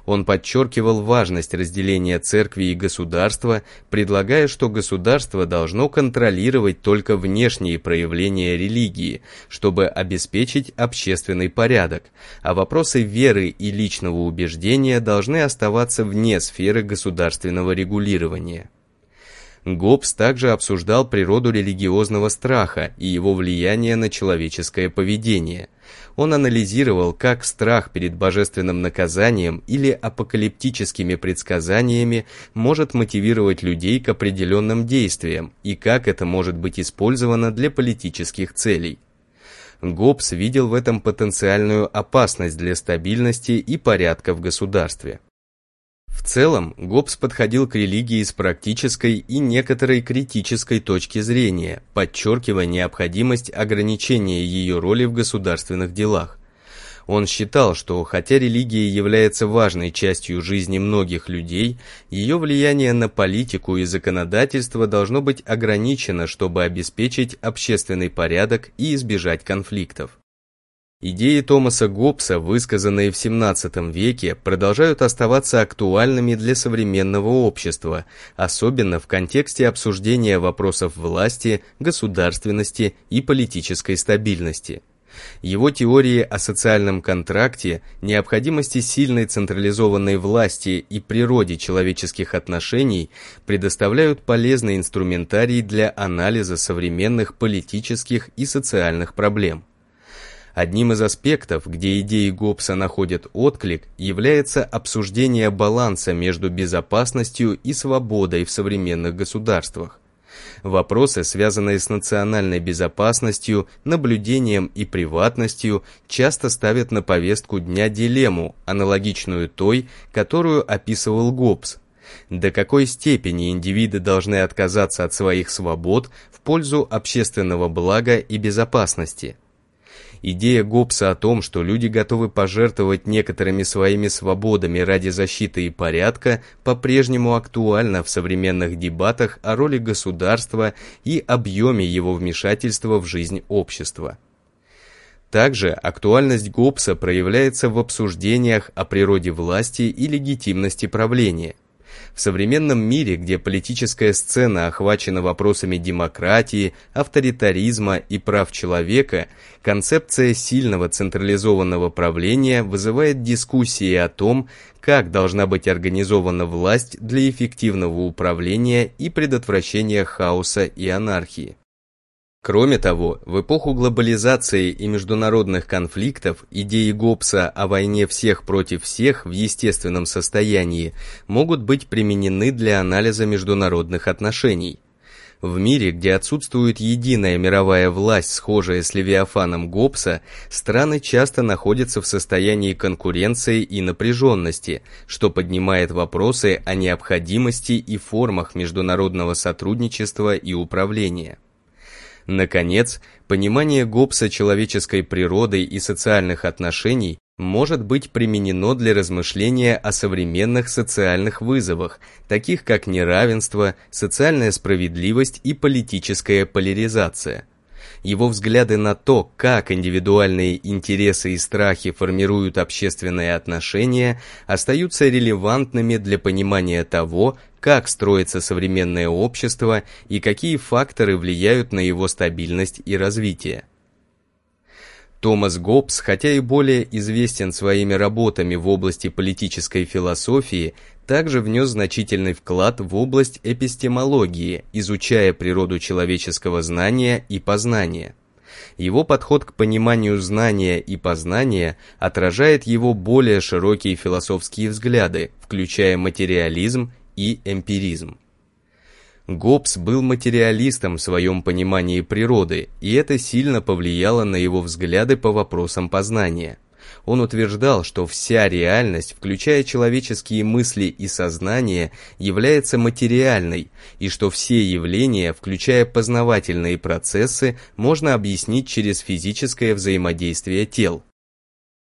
Он подчеркивал важность разделения церкви и государства, предлагая, что государство должно контролировать только внешние проявления религии, чтобы обеспечить общественный порядок, а вопросы веры и личного убеждения должны оставаться вне сферы государственного регулирования. Гоббс также обсуждал природу религиозного страха и его влияние на человеческое поведение. Он анализировал, как страх перед божественным наказанием или апокалиптическими предсказаниями может мотивировать людей к определенным действиям и как это может быть использовано для политических целей. Гоббс видел в этом потенциальную опасность для стабильности и порядка в государстве. В целом, Гоббс подходил к религии с практической и некоторой критической точки зрения, подчеркивая необходимость ограничения ее роли в государственных делах. Он считал, что хотя религия является важной частью жизни многих людей, ее влияние на политику и законодательство должно быть ограничено, чтобы обеспечить общественный порядок и избежать конфликтов. Идеи Томаса Гоббса, высказанные в XVII веке, продолжают оставаться актуальными для современного общества, особенно в контексте обсуждения вопросов власти, государственности и политической стабильности. Его теории о социальном контракте, необходимости сильной централизованной власти и природе человеческих отношений предоставляют полезный инструментарий для анализа современных политических и социальных проблем. Одним из аспектов, где идеи Гоббса находят отклик, является обсуждение баланса между безопасностью и свободой в современных государствах. Вопросы, связанные с национальной безопасностью, наблюдением и приватностью, часто ставят на повестку дня дилемму, аналогичную той, которую описывал Гоббс. До какой степени индивиды должны отказаться от своих свобод в пользу общественного блага и безопасности – Идея Гоббса о том, что люди готовы пожертвовать некоторыми своими свободами ради защиты и порядка, по-прежнему актуальна в современных дебатах о роли государства и объеме его вмешательства в жизнь общества. Также актуальность Гоббса проявляется в обсуждениях о природе власти и легитимности правления – в современном мире, где политическая сцена охвачена вопросами демократии, авторитаризма и прав человека, концепция сильного централизованного правления вызывает дискуссии о том, как должна быть организована власть для эффективного управления и предотвращения хаоса и анархии. Кроме того, в эпоху глобализации и международных конфликтов идеи Гоббса о войне всех против всех в естественном состоянии могут быть применены для анализа международных отношений. В мире, где отсутствует единая мировая власть, схожая с Левиафаном Гоббса, страны часто находятся в состоянии конкуренции и напряженности, что поднимает вопросы о необходимости и формах международного сотрудничества и управления. Наконец, понимание Гоббса человеческой природы и социальных отношений может быть применено для размышления о современных социальных вызовах, таких как неравенство, социальная справедливость и политическая поляризация – его взгляды на то, как индивидуальные интересы и страхи формируют общественные отношения, остаются релевантными для понимания того, как строится современное общество и какие факторы влияют на его стабильность и развитие. Томас Гоббс, хотя и более известен своими работами в области политической философии, также внес значительный вклад в область эпистемологии, изучая природу человеческого знания и познания. Его подход к пониманию знания и познания отражает его более широкие философские взгляды, включая материализм и эмпиризм. Гоббс был материалистом в своем понимании природы, и это сильно повлияло на его взгляды по вопросам познания. Он утверждал, что вся реальность, включая человеческие мысли и сознание, является материальной, и что все явления, включая познавательные процессы, можно объяснить через физическое взаимодействие тел.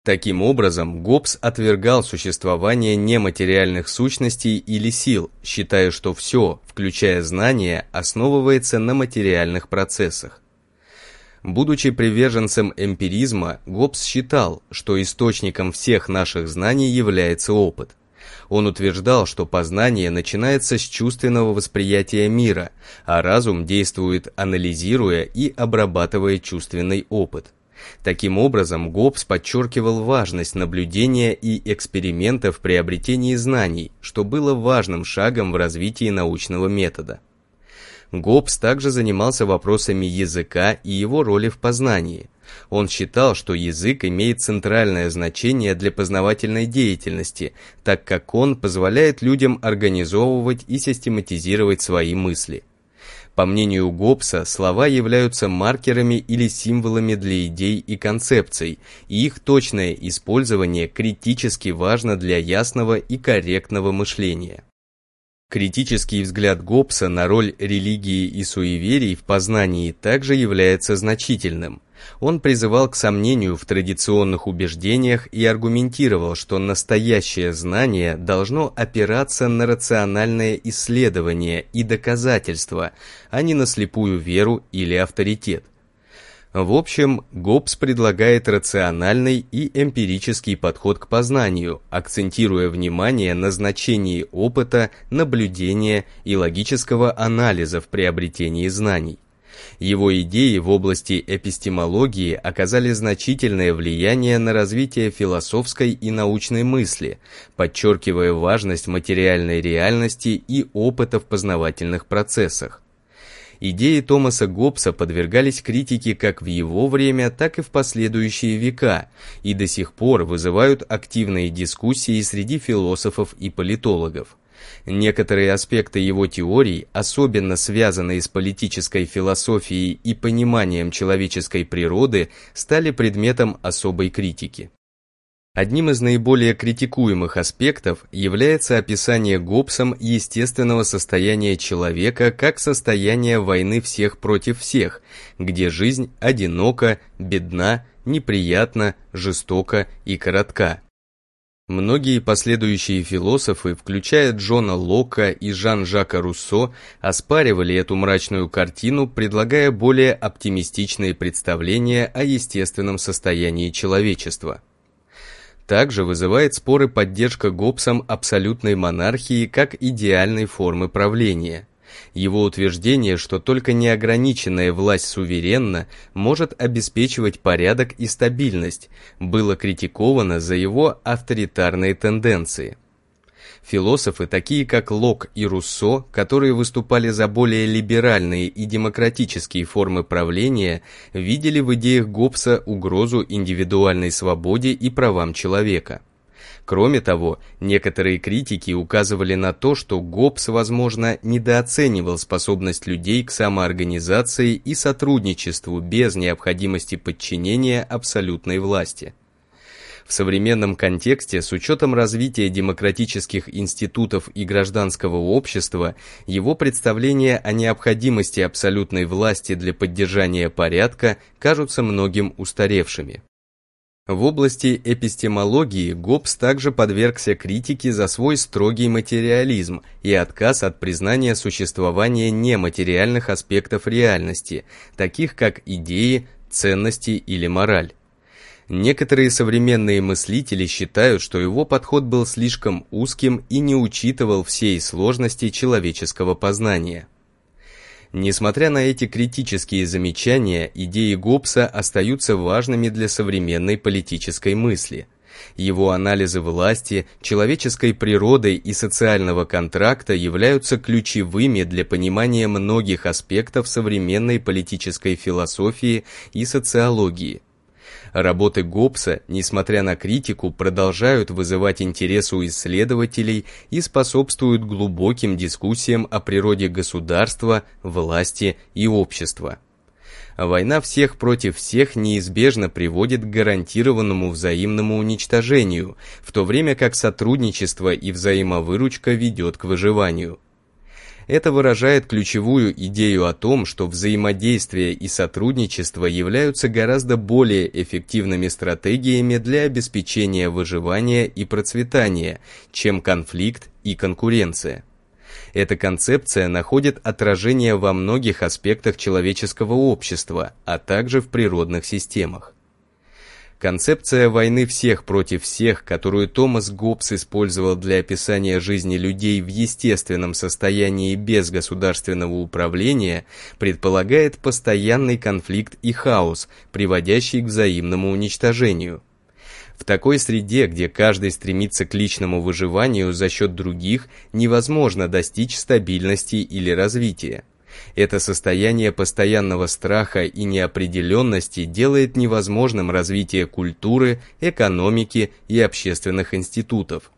Таким образом, Гоббс отвергал существование нематериальных сущностей или сил, считая, что все, включая знания, основывается на материальных процессах. Будучи приверженцем эмпиризма, Гоббс считал, что источником всех наших знаний является опыт. Он утверждал, что познание начинается с чувственного восприятия мира, а разум действует анализируя и обрабатывая чувственный опыт. Таким образом, Гоббс подчеркивал важность наблюдения и экспериментов в приобретении знаний, что было важным шагом в развитии научного метода. Гоббс также занимался вопросами языка и его роли в познании. Он считал, что язык имеет центральное значение для познавательной деятельности, так как он позволяет людям организовывать и систематизировать свои мысли. По мнению Гоббса, слова являются маркерами или символами для идей и концепций, и их точное использование критически важно для ясного и корректного мышления. Критический взгляд Гоббса на роль религии и суеверий в познании также является значительным. Он призывал к сомнению в традиционных убеждениях и аргументировал, что настоящее знание должно опираться на рациональное исследование и доказательства, а не на слепую веру или авторитет. В общем, Гоббс предлагает рациональный и эмпирический подход к познанию, акцентируя внимание на значении опыта, наблюдения и логического анализа в приобретении знаний. Его идеи в области эпистемологии оказали значительное влияние на развитие философской и научной мысли, подчеркивая важность материальной реальности и опыта в познавательных процессах. Идеи Томаса Гоббса подвергались критике как в его время, так и в последующие века, и до сих пор вызывают активные дискуссии среди философов и политологов. Некоторые аспекты его теорий, особенно связанные с политической философией и пониманием человеческой природы, стали предметом особой критики. Одним из наиболее критикуемых аспектов является описание Гоббсом естественного состояния человека как состояния войны всех против всех, где жизнь одинока, бедна, неприятна, жестока и коротка. Многие последующие философы, включая Джона Лока и Жан-Жака Руссо, оспаривали эту мрачную картину, предлагая более оптимистичные представления о естественном состоянии человечества. Также вызывает споры поддержка Гоббсом абсолютной монархии как идеальной формы правления. Его утверждение, что только неограниченная власть суверенна, может обеспечивать порядок и стабильность, было критиковано за его авторитарные тенденции. Философы, такие как Лок и Руссо, которые выступали за более либеральные и демократические формы правления, видели в идеях Гоббса угрозу индивидуальной свободе и правам человека. Кроме того, некоторые критики указывали на то, что Гоббс, возможно, недооценивал способность людей к самоорганизации и сотрудничеству без необходимости подчинения абсолютной власти. В современном контексте, с учетом развития демократических институтов и гражданского общества, его представления о необходимости абсолютной власти для поддержания порядка кажутся многим устаревшими. В области эпистемологии Гоббс также подвергся критике за свой строгий материализм и отказ от признания существования нематериальных аспектов реальности, таких как идеи, ценности или мораль. Некоторые современные мыслители считают, что его подход был слишком узким и не учитывал всей сложности человеческого познания. Несмотря на эти критические замечания, идеи Гоббса остаются важными для современной политической мысли. Его анализы власти, человеческой природы и социального контракта являются ключевыми для понимания многих аспектов современной политической философии и социологии – Работы Гоббса, несмотря на критику, продолжают вызывать интерес у исследователей и способствуют глубоким дискуссиям о природе государства, власти и общества. Война всех против всех неизбежно приводит к гарантированному взаимному уничтожению, в то время как сотрудничество и взаимовыручка ведет к выживанию. Это выражает ключевую идею о том, что взаимодействие и сотрудничество являются гораздо более эффективными стратегиями для обеспечения выживания и процветания, чем конфликт и конкуренция. Эта концепция находит отражение во многих аспектах человеческого общества, а также в природных системах. Концепция войны всех против всех, которую Томас Гоббс использовал для описания жизни людей в естественном состоянии без государственного управления, предполагает постоянный конфликт и хаос, приводящий к взаимному уничтожению. В такой среде, где каждый стремится к личному выживанию за счет других, невозможно достичь стабильности или развития. Это состояние постоянного страха и неопределенности делает невозможным развитие культуры, экономики и общественных институтов.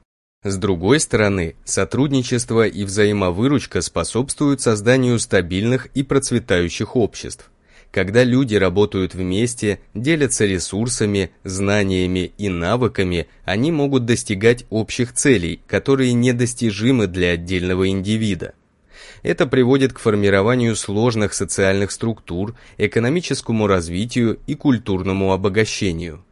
С другой стороны, сотрудничество и взаимовыручка способствуют созданию стабильных и процветающих обществ. Когда люди работают вместе, делятся ресурсами, знаниями и навыками, они могут достигать общих целей, которые недостижимы для отдельного индивида. Это приводит к формированию сложных социальных структур, экономическому развитию и культурному обогащению.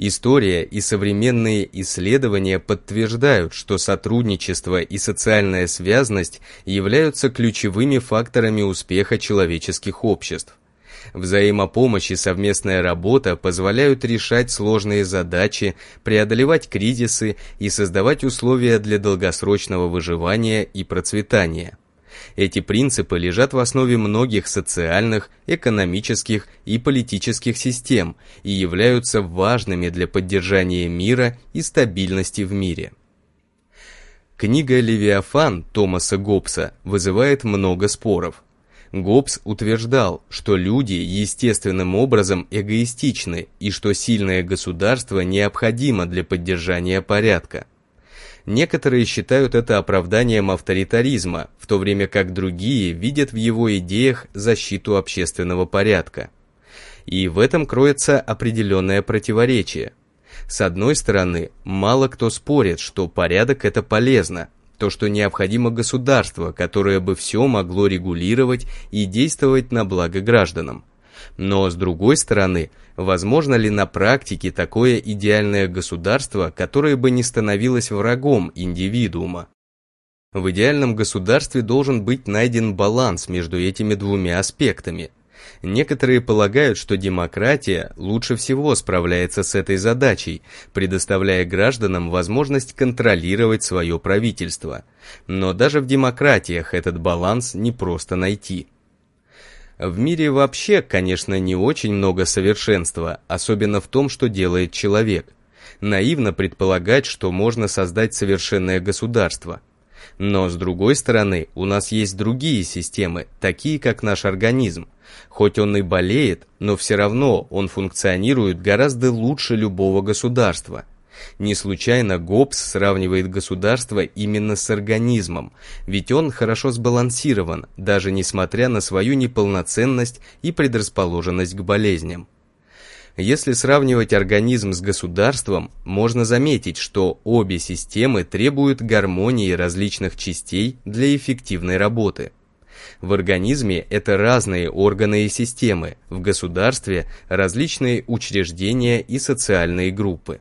История и современные исследования подтверждают, что сотрудничество и социальная связность являются ключевыми факторами успеха человеческих обществ. Взаимопомощь и совместная работа позволяют решать сложные задачи, преодолевать кризисы и создавать условия для долгосрочного выживания и процветания. Эти принципы лежат в основе многих социальных, экономических и политических систем и являются важными для поддержания мира и стабильности в мире. Книга «Левиафан» Томаса Гоббса вызывает много споров. Гоббс утверждал, что люди естественным образом эгоистичны и что сильное государство необходимо для поддержания порядка. Некоторые считают это оправданием авторитаризма, в то время как другие видят в его идеях защиту общественного порядка. И в этом кроется определенное противоречие. С одной стороны, мало кто спорит, что порядок это полезно, то, что необходимо государство, которое бы все могло регулировать и действовать на благо гражданам. Но с другой стороны, возможно ли на практике такое идеальное государство, которое бы не становилось врагом индивидуума? В идеальном государстве должен быть найден баланс между этими двумя аспектами. Некоторые полагают, что демократия лучше всего справляется с этой задачей, предоставляя гражданам возможность контролировать свое правительство. Но даже в демократиях этот баланс не просто найти. В мире вообще, конечно, не очень много совершенства, особенно в том, что делает человек. Наивно предполагать, что можно создать совершенное государство. Но, с другой стороны, у нас есть другие системы, такие как наш организм. Хоть он и болеет, но все равно он функционирует гораздо лучше любого государства – не случайно Гоббс сравнивает государство именно с организмом, ведь он хорошо сбалансирован, даже несмотря на свою неполноценность и предрасположенность к болезням. Если сравнивать организм с государством, можно заметить, что обе системы требуют гармонии различных частей для эффективной работы. В организме это разные органы и системы, в государстве различные учреждения и социальные группы.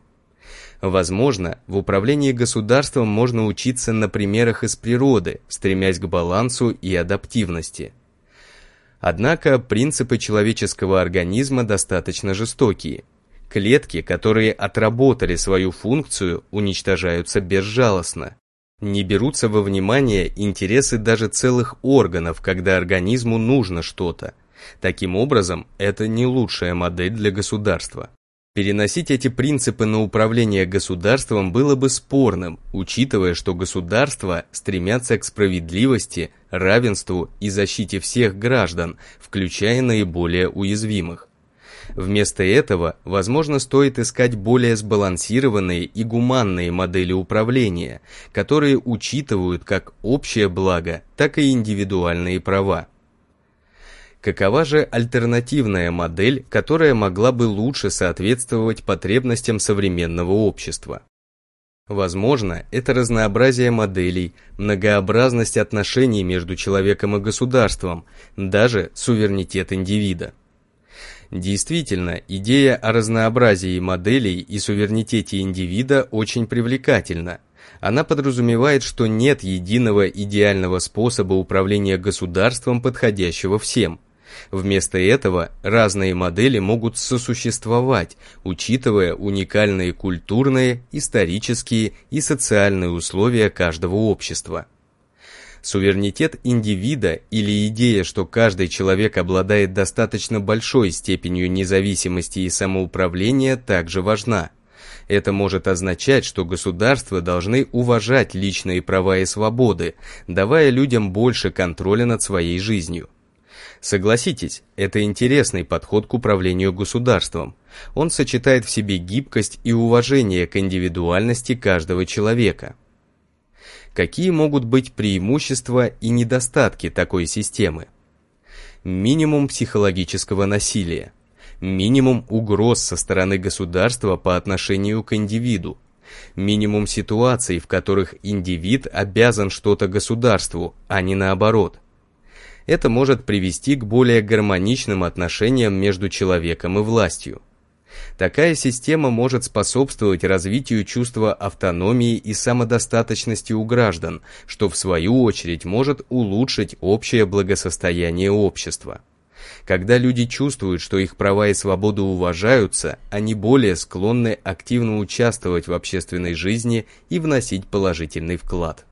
Возможно, в управлении государством можно учиться на примерах из природы, стремясь к балансу и адаптивности. Однако принципы человеческого организма достаточно жестокие. Клетки, которые отработали свою функцию, уничтожаются безжалостно. Не берутся во внимание интересы даже целых органов, когда организму нужно что-то. Таким образом, это не лучшая модель для государства. Переносить эти принципы на управление государством было бы спорным, учитывая, что государства стремятся к справедливости, равенству и защите всех граждан, включая наиболее уязвимых. Вместо этого, возможно, стоит искать более сбалансированные и гуманные модели управления, которые учитывают как общее благо, так и индивидуальные права. Какова же альтернативная модель, которая могла бы лучше соответствовать потребностям современного общества? Возможно, это разнообразие моделей, многообразность отношений между человеком и государством, даже суверенитет индивида. Действительно, идея о разнообразии моделей и суверенитете индивида очень привлекательна. Она подразумевает, что нет единого идеального способа управления государством, подходящего всем – Вместо этого разные модели могут сосуществовать, учитывая уникальные культурные, исторические и социальные условия каждого общества. Суверенитет индивида или идея, что каждый человек обладает достаточно большой степенью независимости и самоуправления, также важна. Это может означать, что государства должны уважать личные права и свободы, давая людям больше контроля над своей жизнью. Согласитесь, это интересный подход к управлению государством. Он сочетает в себе гибкость и уважение к индивидуальности каждого человека. Какие могут быть преимущества и недостатки такой системы? Минимум психологического насилия. Минимум угроз со стороны государства по отношению к индивиду. Минимум ситуаций, в которых индивид обязан что-то государству, а не наоборот. Это может привести к более гармоничным отношениям между человеком и властью. Такая система может способствовать развитию чувства автономии и самодостаточности у граждан, что в свою очередь может улучшить общее благосостояние общества. Когда люди чувствуют, что их права и свободы уважаются, они более склонны активно участвовать в общественной жизни и вносить положительный вклад.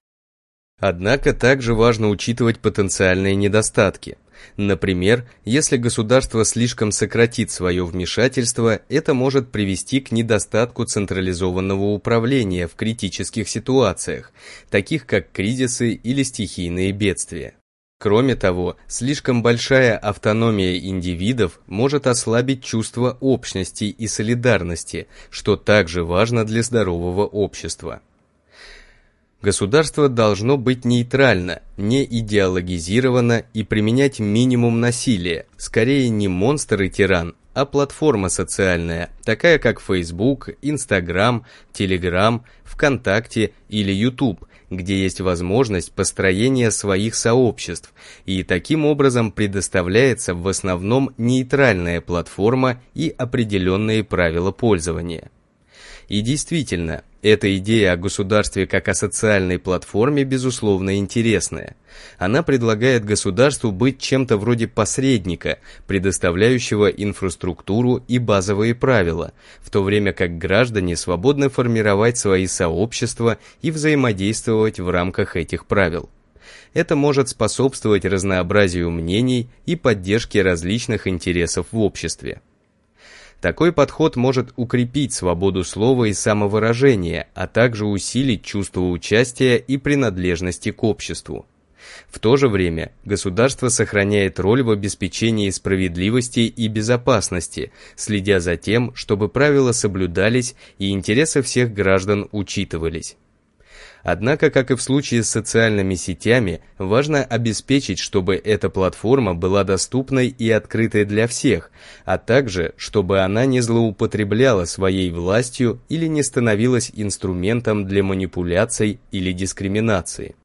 Однако также важно учитывать потенциальные недостатки. Например, если государство слишком сократит свое вмешательство, это может привести к недостатку централизованного управления в критических ситуациях, таких как кризисы или стихийные бедствия. Кроме того, слишком большая автономия индивидов может ослабить чувство общности и солидарности, что также важно для здорового общества. Государство должно быть нейтрально, не идеологизировано и применять минимум насилия, скорее не монстр и тиран, а платформа социальная, такая как Facebook, Instagram, Telegram, ВКонтакте или YouTube, где есть возможность построения своих сообществ, и таким образом предоставляется в основном нейтральная платформа и определенные правила пользования. И действительно, эта идея о государстве как о социальной платформе безусловно интересная. Она предлагает государству быть чем-то вроде посредника, предоставляющего инфраструктуру и базовые правила, в то время как граждане свободно формировать свои сообщества и взаимодействовать в рамках этих правил. Это может способствовать разнообразию мнений и поддержке различных интересов в обществе. Такой подход может укрепить свободу слова и самовыражения, а также усилить чувство участия и принадлежности к обществу. В то же время государство сохраняет роль в обеспечении справедливости и безопасности, следя за тем, чтобы правила соблюдались и интересы всех граждан учитывались. Однако, как и в случае с социальными сетями, важно обеспечить, чтобы эта платформа была доступной и открытой для всех, а также, чтобы она не злоупотребляла своей властью или не становилась инструментом для манипуляций или дискриминации.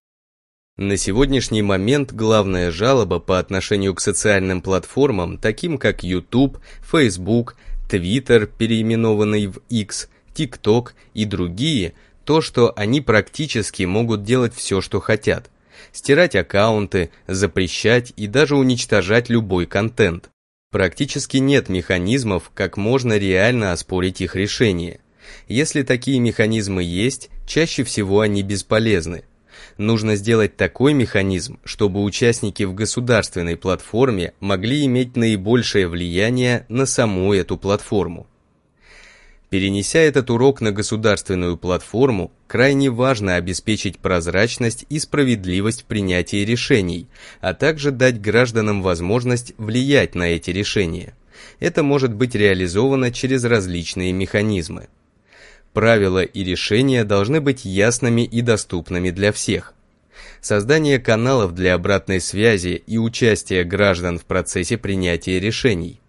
На сегодняшний момент главная жалоба по отношению к социальным платформам, таким как YouTube, Facebook, Twitter, переименованный в X, TikTok и другие – то, что они практически могут делать все, что хотят. Стирать аккаунты, запрещать и даже уничтожать любой контент. Практически нет механизмов, как можно реально оспорить их решение. Если такие механизмы есть, чаще всего они бесполезны. Нужно сделать такой механизм, чтобы участники в государственной платформе могли иметь наибольшее влияние на саму эту платформу. Перенеся этот урок на государственную платформу, крайне важно обеспечить прозрачность и справедливость в принятии решений, а также дать гражданам возможность влиять на эти решения. Это может быть реализовано через различные механизмы. Правила и решения должны быть ясными и доступными для всех. Создание каналов для обратной связи и участия граждан в процессе принятия решений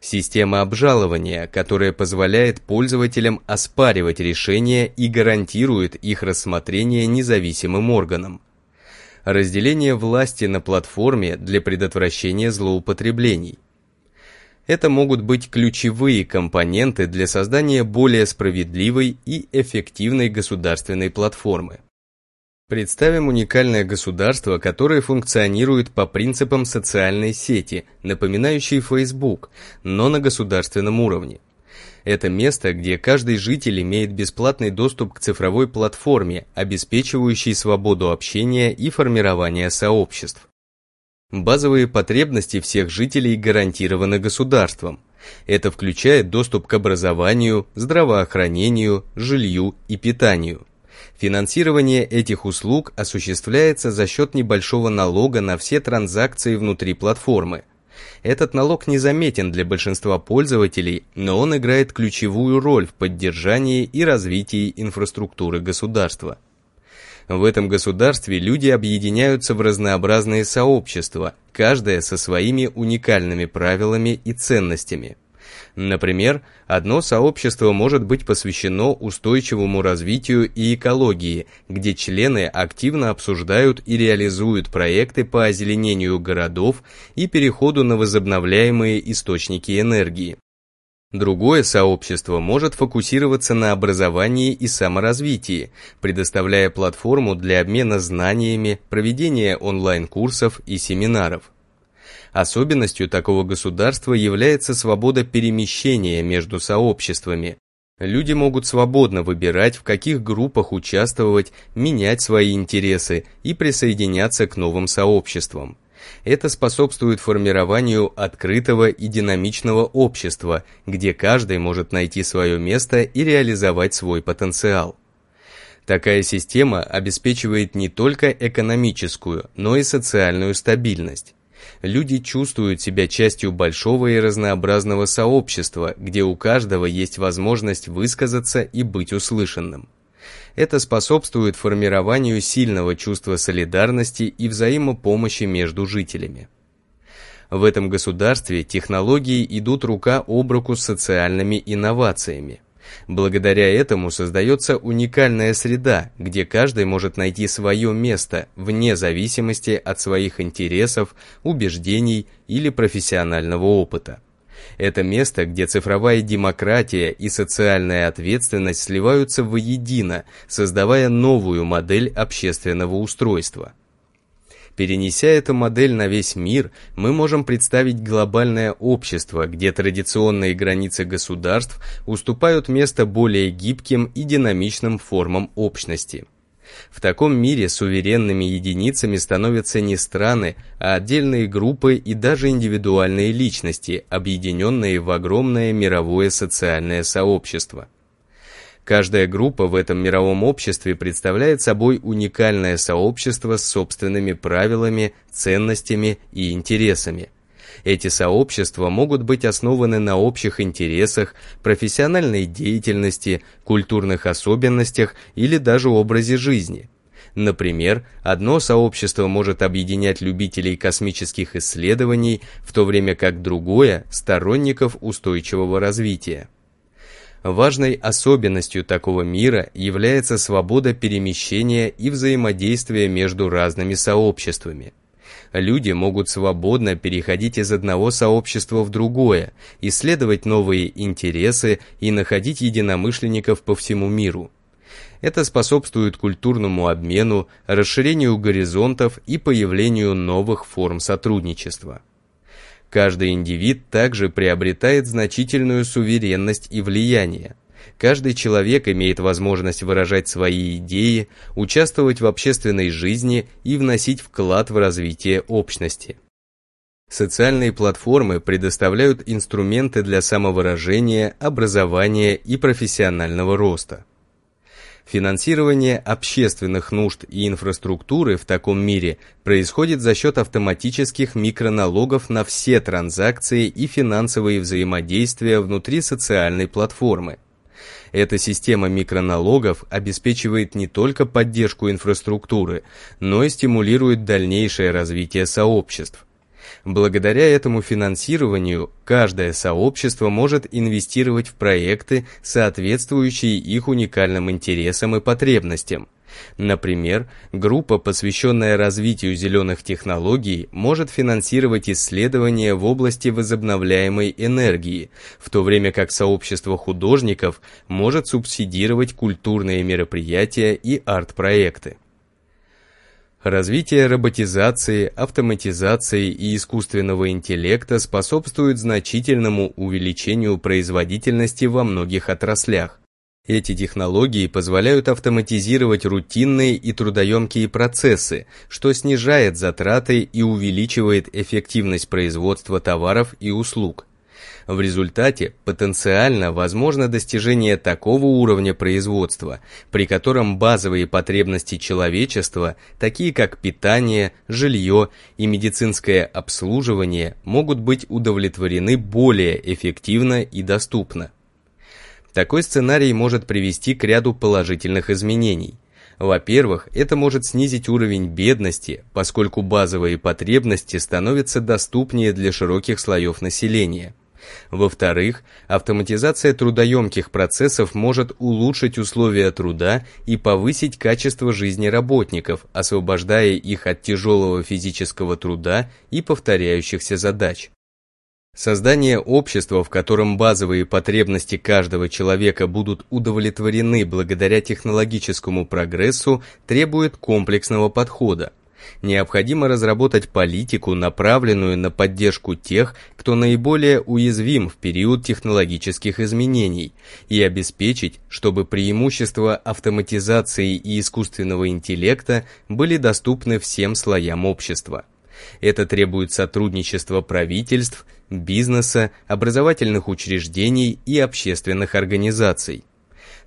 Система обжалования, которая позволяет пользователям оспаривать решения и гарантирует их рассмотрение независимым органом. Разделение власти на платформе для предотвращения злоупотреблений. Это могут быть ключевые компоненты для создания более справедливой и эффективной государственной платформы. Представим уникальное государство, которое функционирует по принципам социальной сети, напоминающей Facebook, но на государственном уровне. Это место, где каждый житель имеет бесплатный доступ к цифровой платформе, обеспечивающей свободу общения и формирования сообществ. Базовые потребности всех жителей гарантированы государством. Это включает доступ к образованию, здравоохранению, жилью и питанию. Финансирование этих услуг осуществляется за счет небольшого налога на все транзакции внутри платформы. Этот налог незаметен для большинства пользователей, но он играет ключевую роль в поддержании и развитии инфраструктуры государства. В этом государстве люди объединяются в разнообразные сообщества, каждое со своими уникальными правилами и ценностями. Например, одно сообщество может быть посвящено устойчивому развитию и экологии, где члены активно обсуждают и реализуют проекты по озеленению городов и переходу на возобновляемые источники энергии. Другое сообщество может фокусироваться на образовании и саморазвитии, предоставляя платформу для обмена знаниями, проведения онлайн-курсов и семинаров. Особенностью такого государства является свобода перемещения между сообществами. Люди могут свободно выбирать, в каких группах участвовать, менять свои интересы и присоединяться к новым сообществам. Это способствует формированию открытого и динамичного общества, где каждый может найти свое место и реализовать свой потенциал. Такая система обеспечивает не только экономическую, но и социальную стабильность. Люди чувствуют себя частью большого и разнообразного сообщества, где у каждого есть возможность высказаться и быть услышанным. Это способствует формированию сильного чувства солидарности и взаимопомощи между жителями. В этом государстве технологии идут рука об руку с социальными инновациями. Благодаря этому создается уникальная среда, где каждый может найти свое место вне зависимости от своих интересов, убеждений или профессионального опыта. Это место, где цифровая демократия и социальная ответственность сливаются воедино, создавая новую модель общественного устройства. Перенеся эту модель на весь мир, мы можем представить глобальное общество, где традиционные границы государств уступают место более гибким и динамичным формам общности. В таком мире суверенными единицами становятся не страны, а отдельные группы и даже индивидуальные личности, объединенные в огромное мировое социальное сообщество. Каждая группа в этом мировом обществе представляет собой уникальное сообщество с собственными правилами, ценностями и интересами. Эти сообщества могут быть основаны на общих интересах, профессиональной деятельности, культурных особенностях или даже образе жизни. Например, одно сообщество может объединять любителей космических исследований, в то время как другое – сторонников устойчивого развития. Важной особенностью такого мира является свобода перемещения и взаимодействия между разными сообществами. Люди могут свободно переходить из одного сообщества в другое, исследовать новые интересы и находить единомышленников по всему миру. Это способствует культурному обмену, расширению горизонтов и появлению новых форм сотрудничества. Каждый индивид также приобретает значительную суверенность и влияние. Каждый человек имеет возможность выражать свои идеи, участвовать в общественной жизни и вносить вклад в развитие общности. Социальные платформы предоставляют инструменты для самовыражения, образования и профессионального роста. Финансирование общественных нужд и инфраструктуры в таком мире происходит за счет автоматических микроналогов на все транзакции и финансовые взаимодействия внутри социальной платформы. Эта система микроналогов обеспечивает не только поддержку инфраструктуры, но и стимулирует дальнейшее развитие сообществ. Благодаря этому финансированию каждое сообщество может инвестировать в проекты, соответствующие их уникальным интересам и потребностям. Например, группа, посвященная развитию зеленых технологий, может финансировать исследования в области возобновляемой энергии, в то время как сообщество художников может субсидировать культурные мероприятия и арт-проекты. Развитие роботизации, автоматизации и искусственного интеллекта способствует значительному увеличению производительности во многих отраслях. Эти технологии позволяют автоматизировать рутинные и трудоемкие процессы, что снижает затраты и увеличивает эффективность производства товаров и услуг. В результате потенциально возможно достижение такого уровня производства, при котором базовые потребности человечества, такие как питание, жилье и медицинское обслуживание, могут быть удовлетворены более эффективно и доступно. Такой сценарий может привести к ряду положительных изменений – во-первых, это может снизить уровень бедности, поскольку базовые потребности становятся доступнее для широких слоев населения. Во-вторых, автоматизация трудоемких процессов может улучшить условия труда и повысить качество жизни работников, освобождая их от тяжелого физического труда и повторяющихся задач. Создание общества, в котором базовые потребности каждого человека будут удовлетворены благодаря технологическому прогрессу, требует комплексного подхода. Необходимо разработать политику, направленную на поддержку тех, кто наиболее уязвим в период технологических изменений, и обеспечить, чтобы преимущества автоматизации и искусственного интеллекта были доступны всем слоям общества. Это требует сотрудничества правительств, бизнеса, образовательных учреждений и общественных организаций.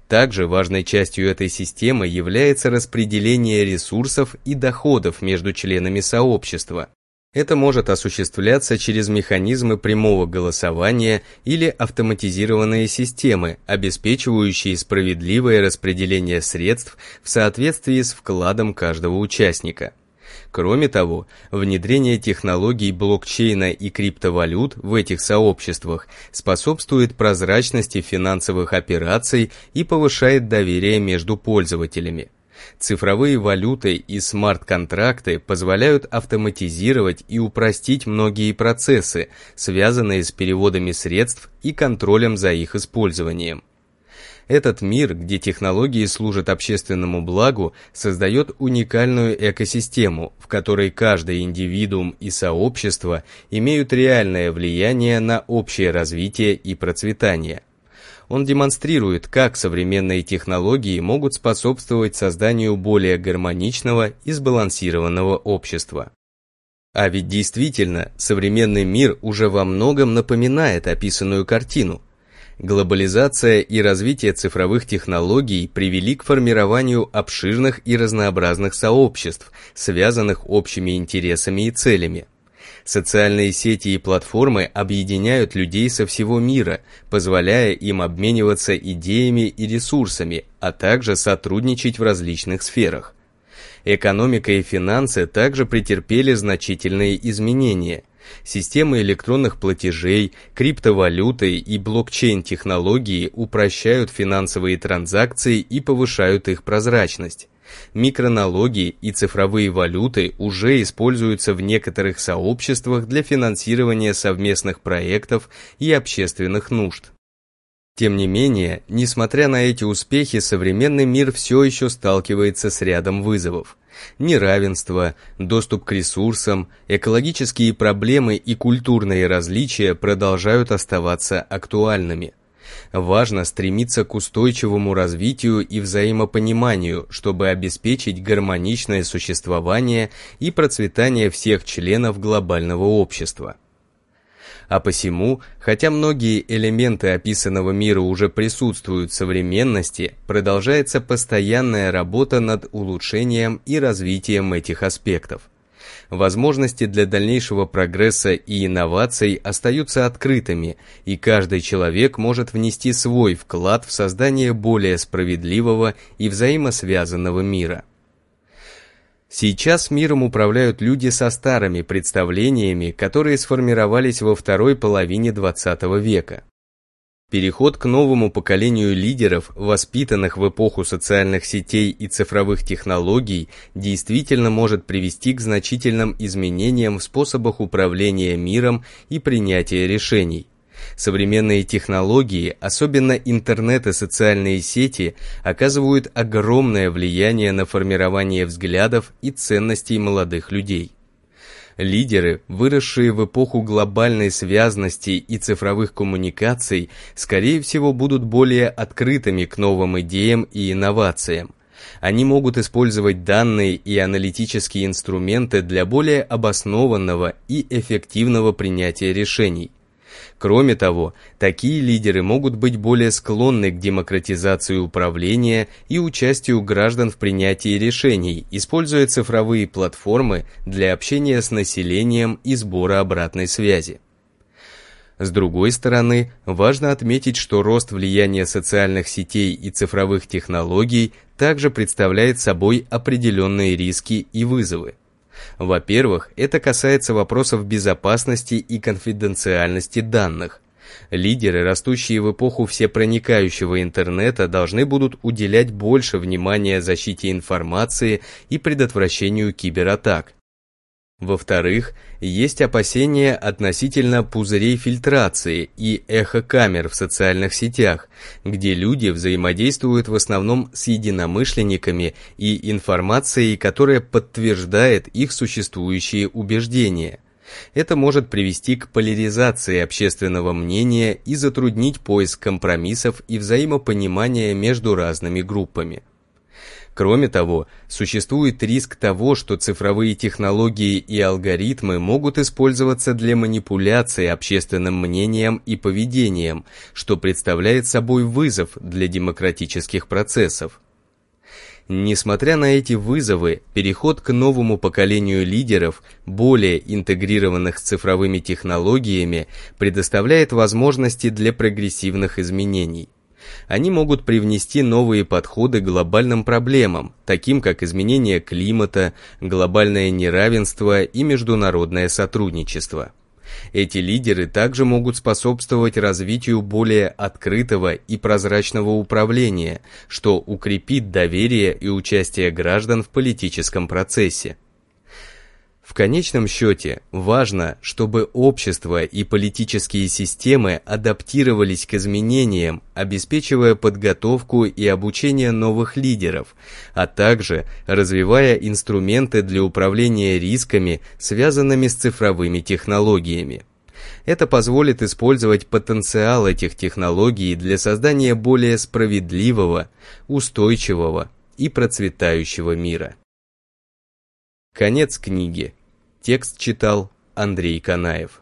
Также важной частью этой системы является распределение ресурсов и доходов между членами сообщества. Это может осуществляться через механизмы прямого голосования или автоматизированные системы, обеспечивающие справедливое распределение средств в соответствии с вкладом каждого участника. Кроме того, внедрение технологий блокчейна и криптовалют в этих сообществах способствует прозрачности финансовых операций и повышает доверие между пользователями. Цифровые валюты и смарт-контракты позволяют автоматизировать и упростить многие процессы, связанные с переводами средств и контролем за их использованием. Этот мир, где технологии служат общественному благу, создает уникальную экосистему, в которой каждый индивидуум и сообщество имеют реальное влияние на общее развитие и процветание. Он демонстрирует, как современные технологии могут способствовать созданию более гармоничного и сбалансированного общества. А ведь действительно, современный мир уже во многом напоминает описанную картину – Глобализация и развитие цифровых технологий привели к формированию обширных и разнообразных сообществ, связанных общими интересами и целями. Социальные сети и платформы объединяют людей со всего мира, позволяя им обмениваться идеями и ресурсами, а также сотрудничать в различных сферах. Экономика и финансы также претерпели значительные изменения. Системы электронных платежей, криптовалюты и блокчейн-технологии упрощают финансовые транзакции и повышают их прозрачность. Микроналоги и цифровые валюты уже используются в некоторых сообществах для финансирования совместных проектов и общественных нужд. Тем не менее, несмотря на эти успехи, современный мир все еще сталкивается с рядом вызовов. Неравенство, доступ к ресурсам, экологические проблемы и культурные различия продолжают оставаться актуальными. Важно стремиться к устойчивому развитию и взаимопониманию, чтобы обеспечить гармоничное существование и процветание всех членов глобального общества. А посему, хотя многие элементы описанного мира уже присутствуют в современности, продолжается постоянная работа над улучшением и развитием этих аспектов. Возможности для дальнейшего прогресса и инноваций остаются открытыми, и каждый человек может внести свой вклад в создание более справедливого и взаимосвязанного мира. Сейчас миром управляют люди со старыми представлениями, которые сформировались во второй половине XX века. Переход к новому поколению лидеров, воспитанных в эпоху социальных сетей и цифровых технологий, действительно может привести к значительным изменениям в способах управления миром и принятия решений. Современные технологии, особенно интернет и социальные сети, оказывают огромное влияние на формирование взглядов и ценностей молодых людей. Лидеры, выросшие в эпоху глобальной связности и цифровых коммуникаций, скорее всего будут более открытыми к новым идеям и инновациям. Они могут использовать данные и аналитические инструменты для более обоснованного и эффективного принятия решений. Кроме того, такие лидеры могут быть более склонны к демократизации управления и участию граждан в принятии решений, используя цифровые платформы для общения с населением и сбора обратной связи. С другой стороны, важно отметить, что рост влияния социальных сетей и цифровых технологий также представляет собой определенные риски и вызовы. Во-первых, это касается вопросов безопасности и конфиденциальности данных. Лидеры, растущие в эпоху всепроникающего интернета, должны будут уделять больше внимания защите информации и предотвращению кибератак. Во-вторых, есть опасения относительно пузырей фильтрации и эхокамер в социальных сетях, где люди взаимодействуют в основном с единомышленниками и информацией, которая подтверждает их существующие убеждения. Это может привести к поляризации общественного мнения и затруднить поиск компромиссов и взаимопонимания между разными группами. Кроме того, существует риск того, что цифровые технологии и алгоритмы могут использоваться для манипуляции общественным мнением и поведением, что представляет собой вызов для демократических процессов. Несмотря на эти вызовы, переход к новому поколению лидеров, более интегрированных с цифровыми технологиями, предоставляет возможности для прогрессивных изменений. Они могут привнести новые подходы к глобальным проблемам, таким как изменение климата, глобальное неравенство и международное сотрудничество. Эти лидеры также могут способствовать развитию более открытого и прозрачного управления, что укрепит доверие и участие граждан в политическом процессе. В конечном счете, важно, чтобы общество и политические системы адаптировались к изменениям, обеспечивая подготовку и обучение новых лидеров, а также развивая инструменты для управления рисками, связанными с цифровыми технологиями. Это позволит использовать потенциал этих технологий для создания более справедливого, устойчивого и процветающего мира. Конец книги. Текст читал Андрей Канаев.